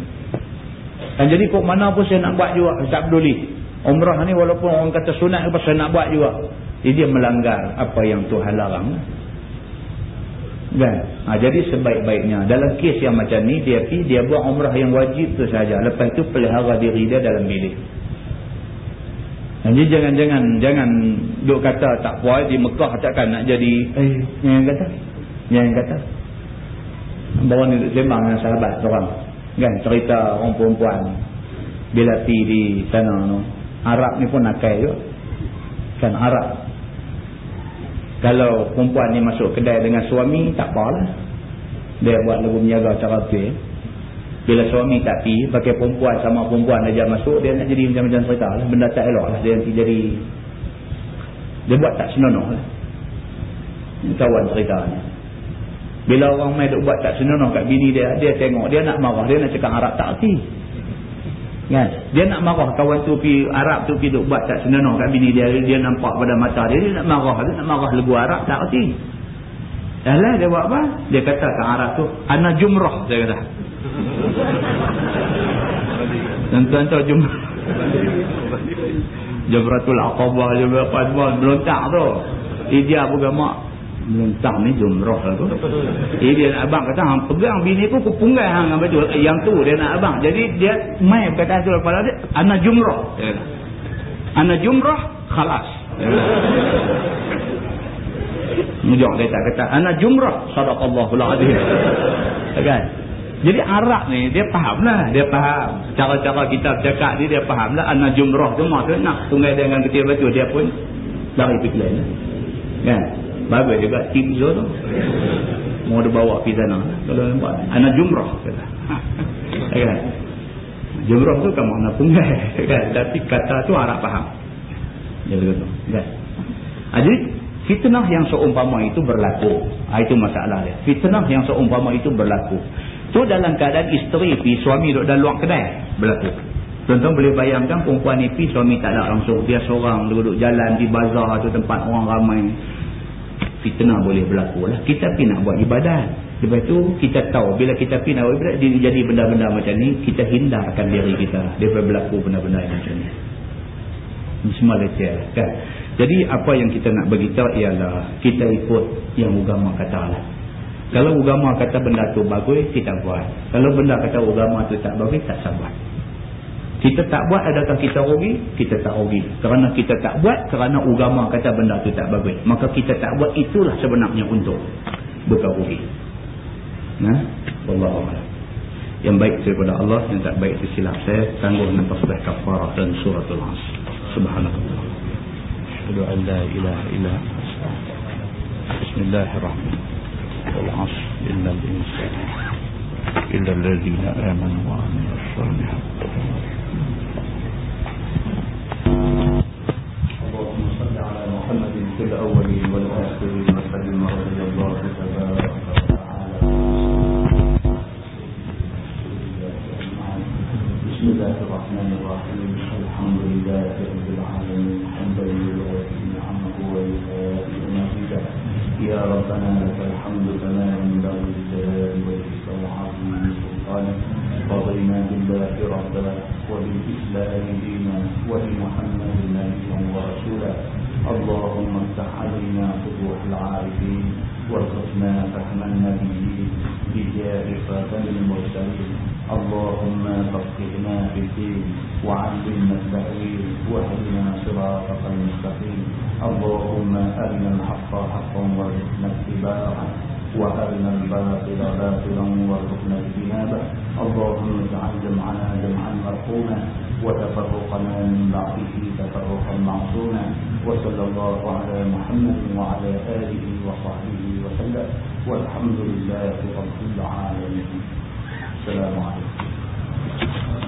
Dan jadi kok mana pun saya nak buat juga, tak peduli. Umrah ni walaupun orang kata sunat apa saya nak buat juga. Jadi dia melanggar apa yang Tuhan larang. Kan? Ha, jadi sebaik-baiknya. Dalam kes yang macam ni, dia pergi, dia buat umrah yang wajib tu saja. Lepas tu pelihara diri dia dalam bilik. Jadi jangan-jangan, jangan duk kata tak puas di Mekah takkan nak jadi, eh, yang kata? Yang kata? Bawa ni duk sembang dengan sahabat seorang. Kan? Cerita orang perempuan. Bila pergi di sana tu. Arab ni pun nakai juga. Kan Arab. Kalau perempuan ni masuk kedai dengan suami, tak apalah. Dia buat lagu menjaga cara tu Bila suami tak pergi, pakai perempuan sama perempuan aja masuk, dia nak jadi macam-macam cerita lah. Benda tak elok lah. Dia nanti jadi... Dia buat tak senonoh lah. Kawan cerita ni. Bila orang main duk buat tak senonoh kat bini dia, dia tengok, dia nak marah, dia nak cakap Arab tak hati. Kan? Dia nak marah kawan tu pi Arab tu pi duk buat tak senonoh kat bini dia, dia nampak pada mata dia, dia nak marah, dia nak marah lagu Arab tak hati. Dah lah dia buat apa? Dia kata kat Arab tu, ana jumrah dia kata. Tuan-tuan tahu jumrah. Jumratul Aqabah juga apa semua melontak tu. Dia pun Melentang ni jumrah lah tu. Jadi dia nak abang kata, hang pegang bini pun kupunggai hang apa tu. Yang tu dia nak abang. Jadi dia main perkataan tu kepala dia, ana jumrah. Ana jumrah, khalas. Mujur dia tak kata, ana jumrah, sadaqallahul azim. Kan? Jadi Arab ni dia faham lah. Dia faham. Cara-cara kita bercakap ni dia faham lah. Ana jumrah tu maksudnya nak tunggai dengan ketir batu. Dia pun lari pergi lain. Kan? Bagus juga tim Zul tu. Mau dia bawa pergi sana. Kalau nampak. Anak jumrah. kan? Jumrah tu kan makna pungai. Kan? Tapi kata tu harap faham. Dia begitu. Kan? Ha, jadi fitnah yang seumpama itu berlaku. Ha, itu masalah dia. Fitnah yang seumpama itu berlaku. Tu dalam keadaan isteri pi suami duduk dalam luar kedai. Berlaku. Tuan-tuan boleh bayangkan perempuan ni pi suami tak ada langsung. Dia seorang duduk jalan di bazar tu tempat orang ramai fitnah boleh berlaku lah. Kita pergi nak buat ibadat. Lepas tu kita tahu bila kita pergi nak buat ibadat dia jadi benda-benda macam ni kita hindarkan diri kita daripada berlaku benda-benda macam ni. Semua leceh lah, kan. Jadi apa yang kita nak beritahu ialah kita ikut yang agama kata lah. Kalau agama kata benda tu bagus kita buat. Kalau benda kata agama tu tak bagus tak sabar. Kita tak buat adakah kita rugi? Kita tak rugi. Kerana kita tak buat, kerana agama kata benda tu tak bagus. Maka kita tak buat, itulah sebenarnya untuk bukan rugi. Nah, Allah Allah. Yang baik daripada Allah, yang tak baik itu silap saya. Tangguh dengan tasbih kafarah dan suratul as. Subhanallah. Asyadu an la ilaha ila Bismillahirrahmanirrahim. Wal-asr illa al-insan. Illa al-ladhina amanu wa aminu as-salihat. الأولين والآخرين وسلم رضي الله تبارك وتعالى. بسم الله الرحمن الرحيم. الحمد لله رب العالمين. حمدا يوافي نعمه مزيدا يا ربنا لك الحمد كما ينبغي للجلال والإكرام وعظيم سلطانك رضينا بالله ربا وبالإسلام دينا. وبمحمد فهم النبيين بجاه خاتم المرسلين اللهم فقهنا في الدين وعلمنا التأويل واهدنا صراطك المستقيم. اللهم أرنا الحق حقا وارزقنا اتباعه وأرنا الباطل باطلا وارزقنا اجتنابه. اللهم اجعل جمعنا جمعا مرحوما وتفرقنا من بعده تفرقا معصوما. وصلى الله على محمد وعلى آله وصحبه وسلم. والحمد لله رب العالمين. السلام عليكم.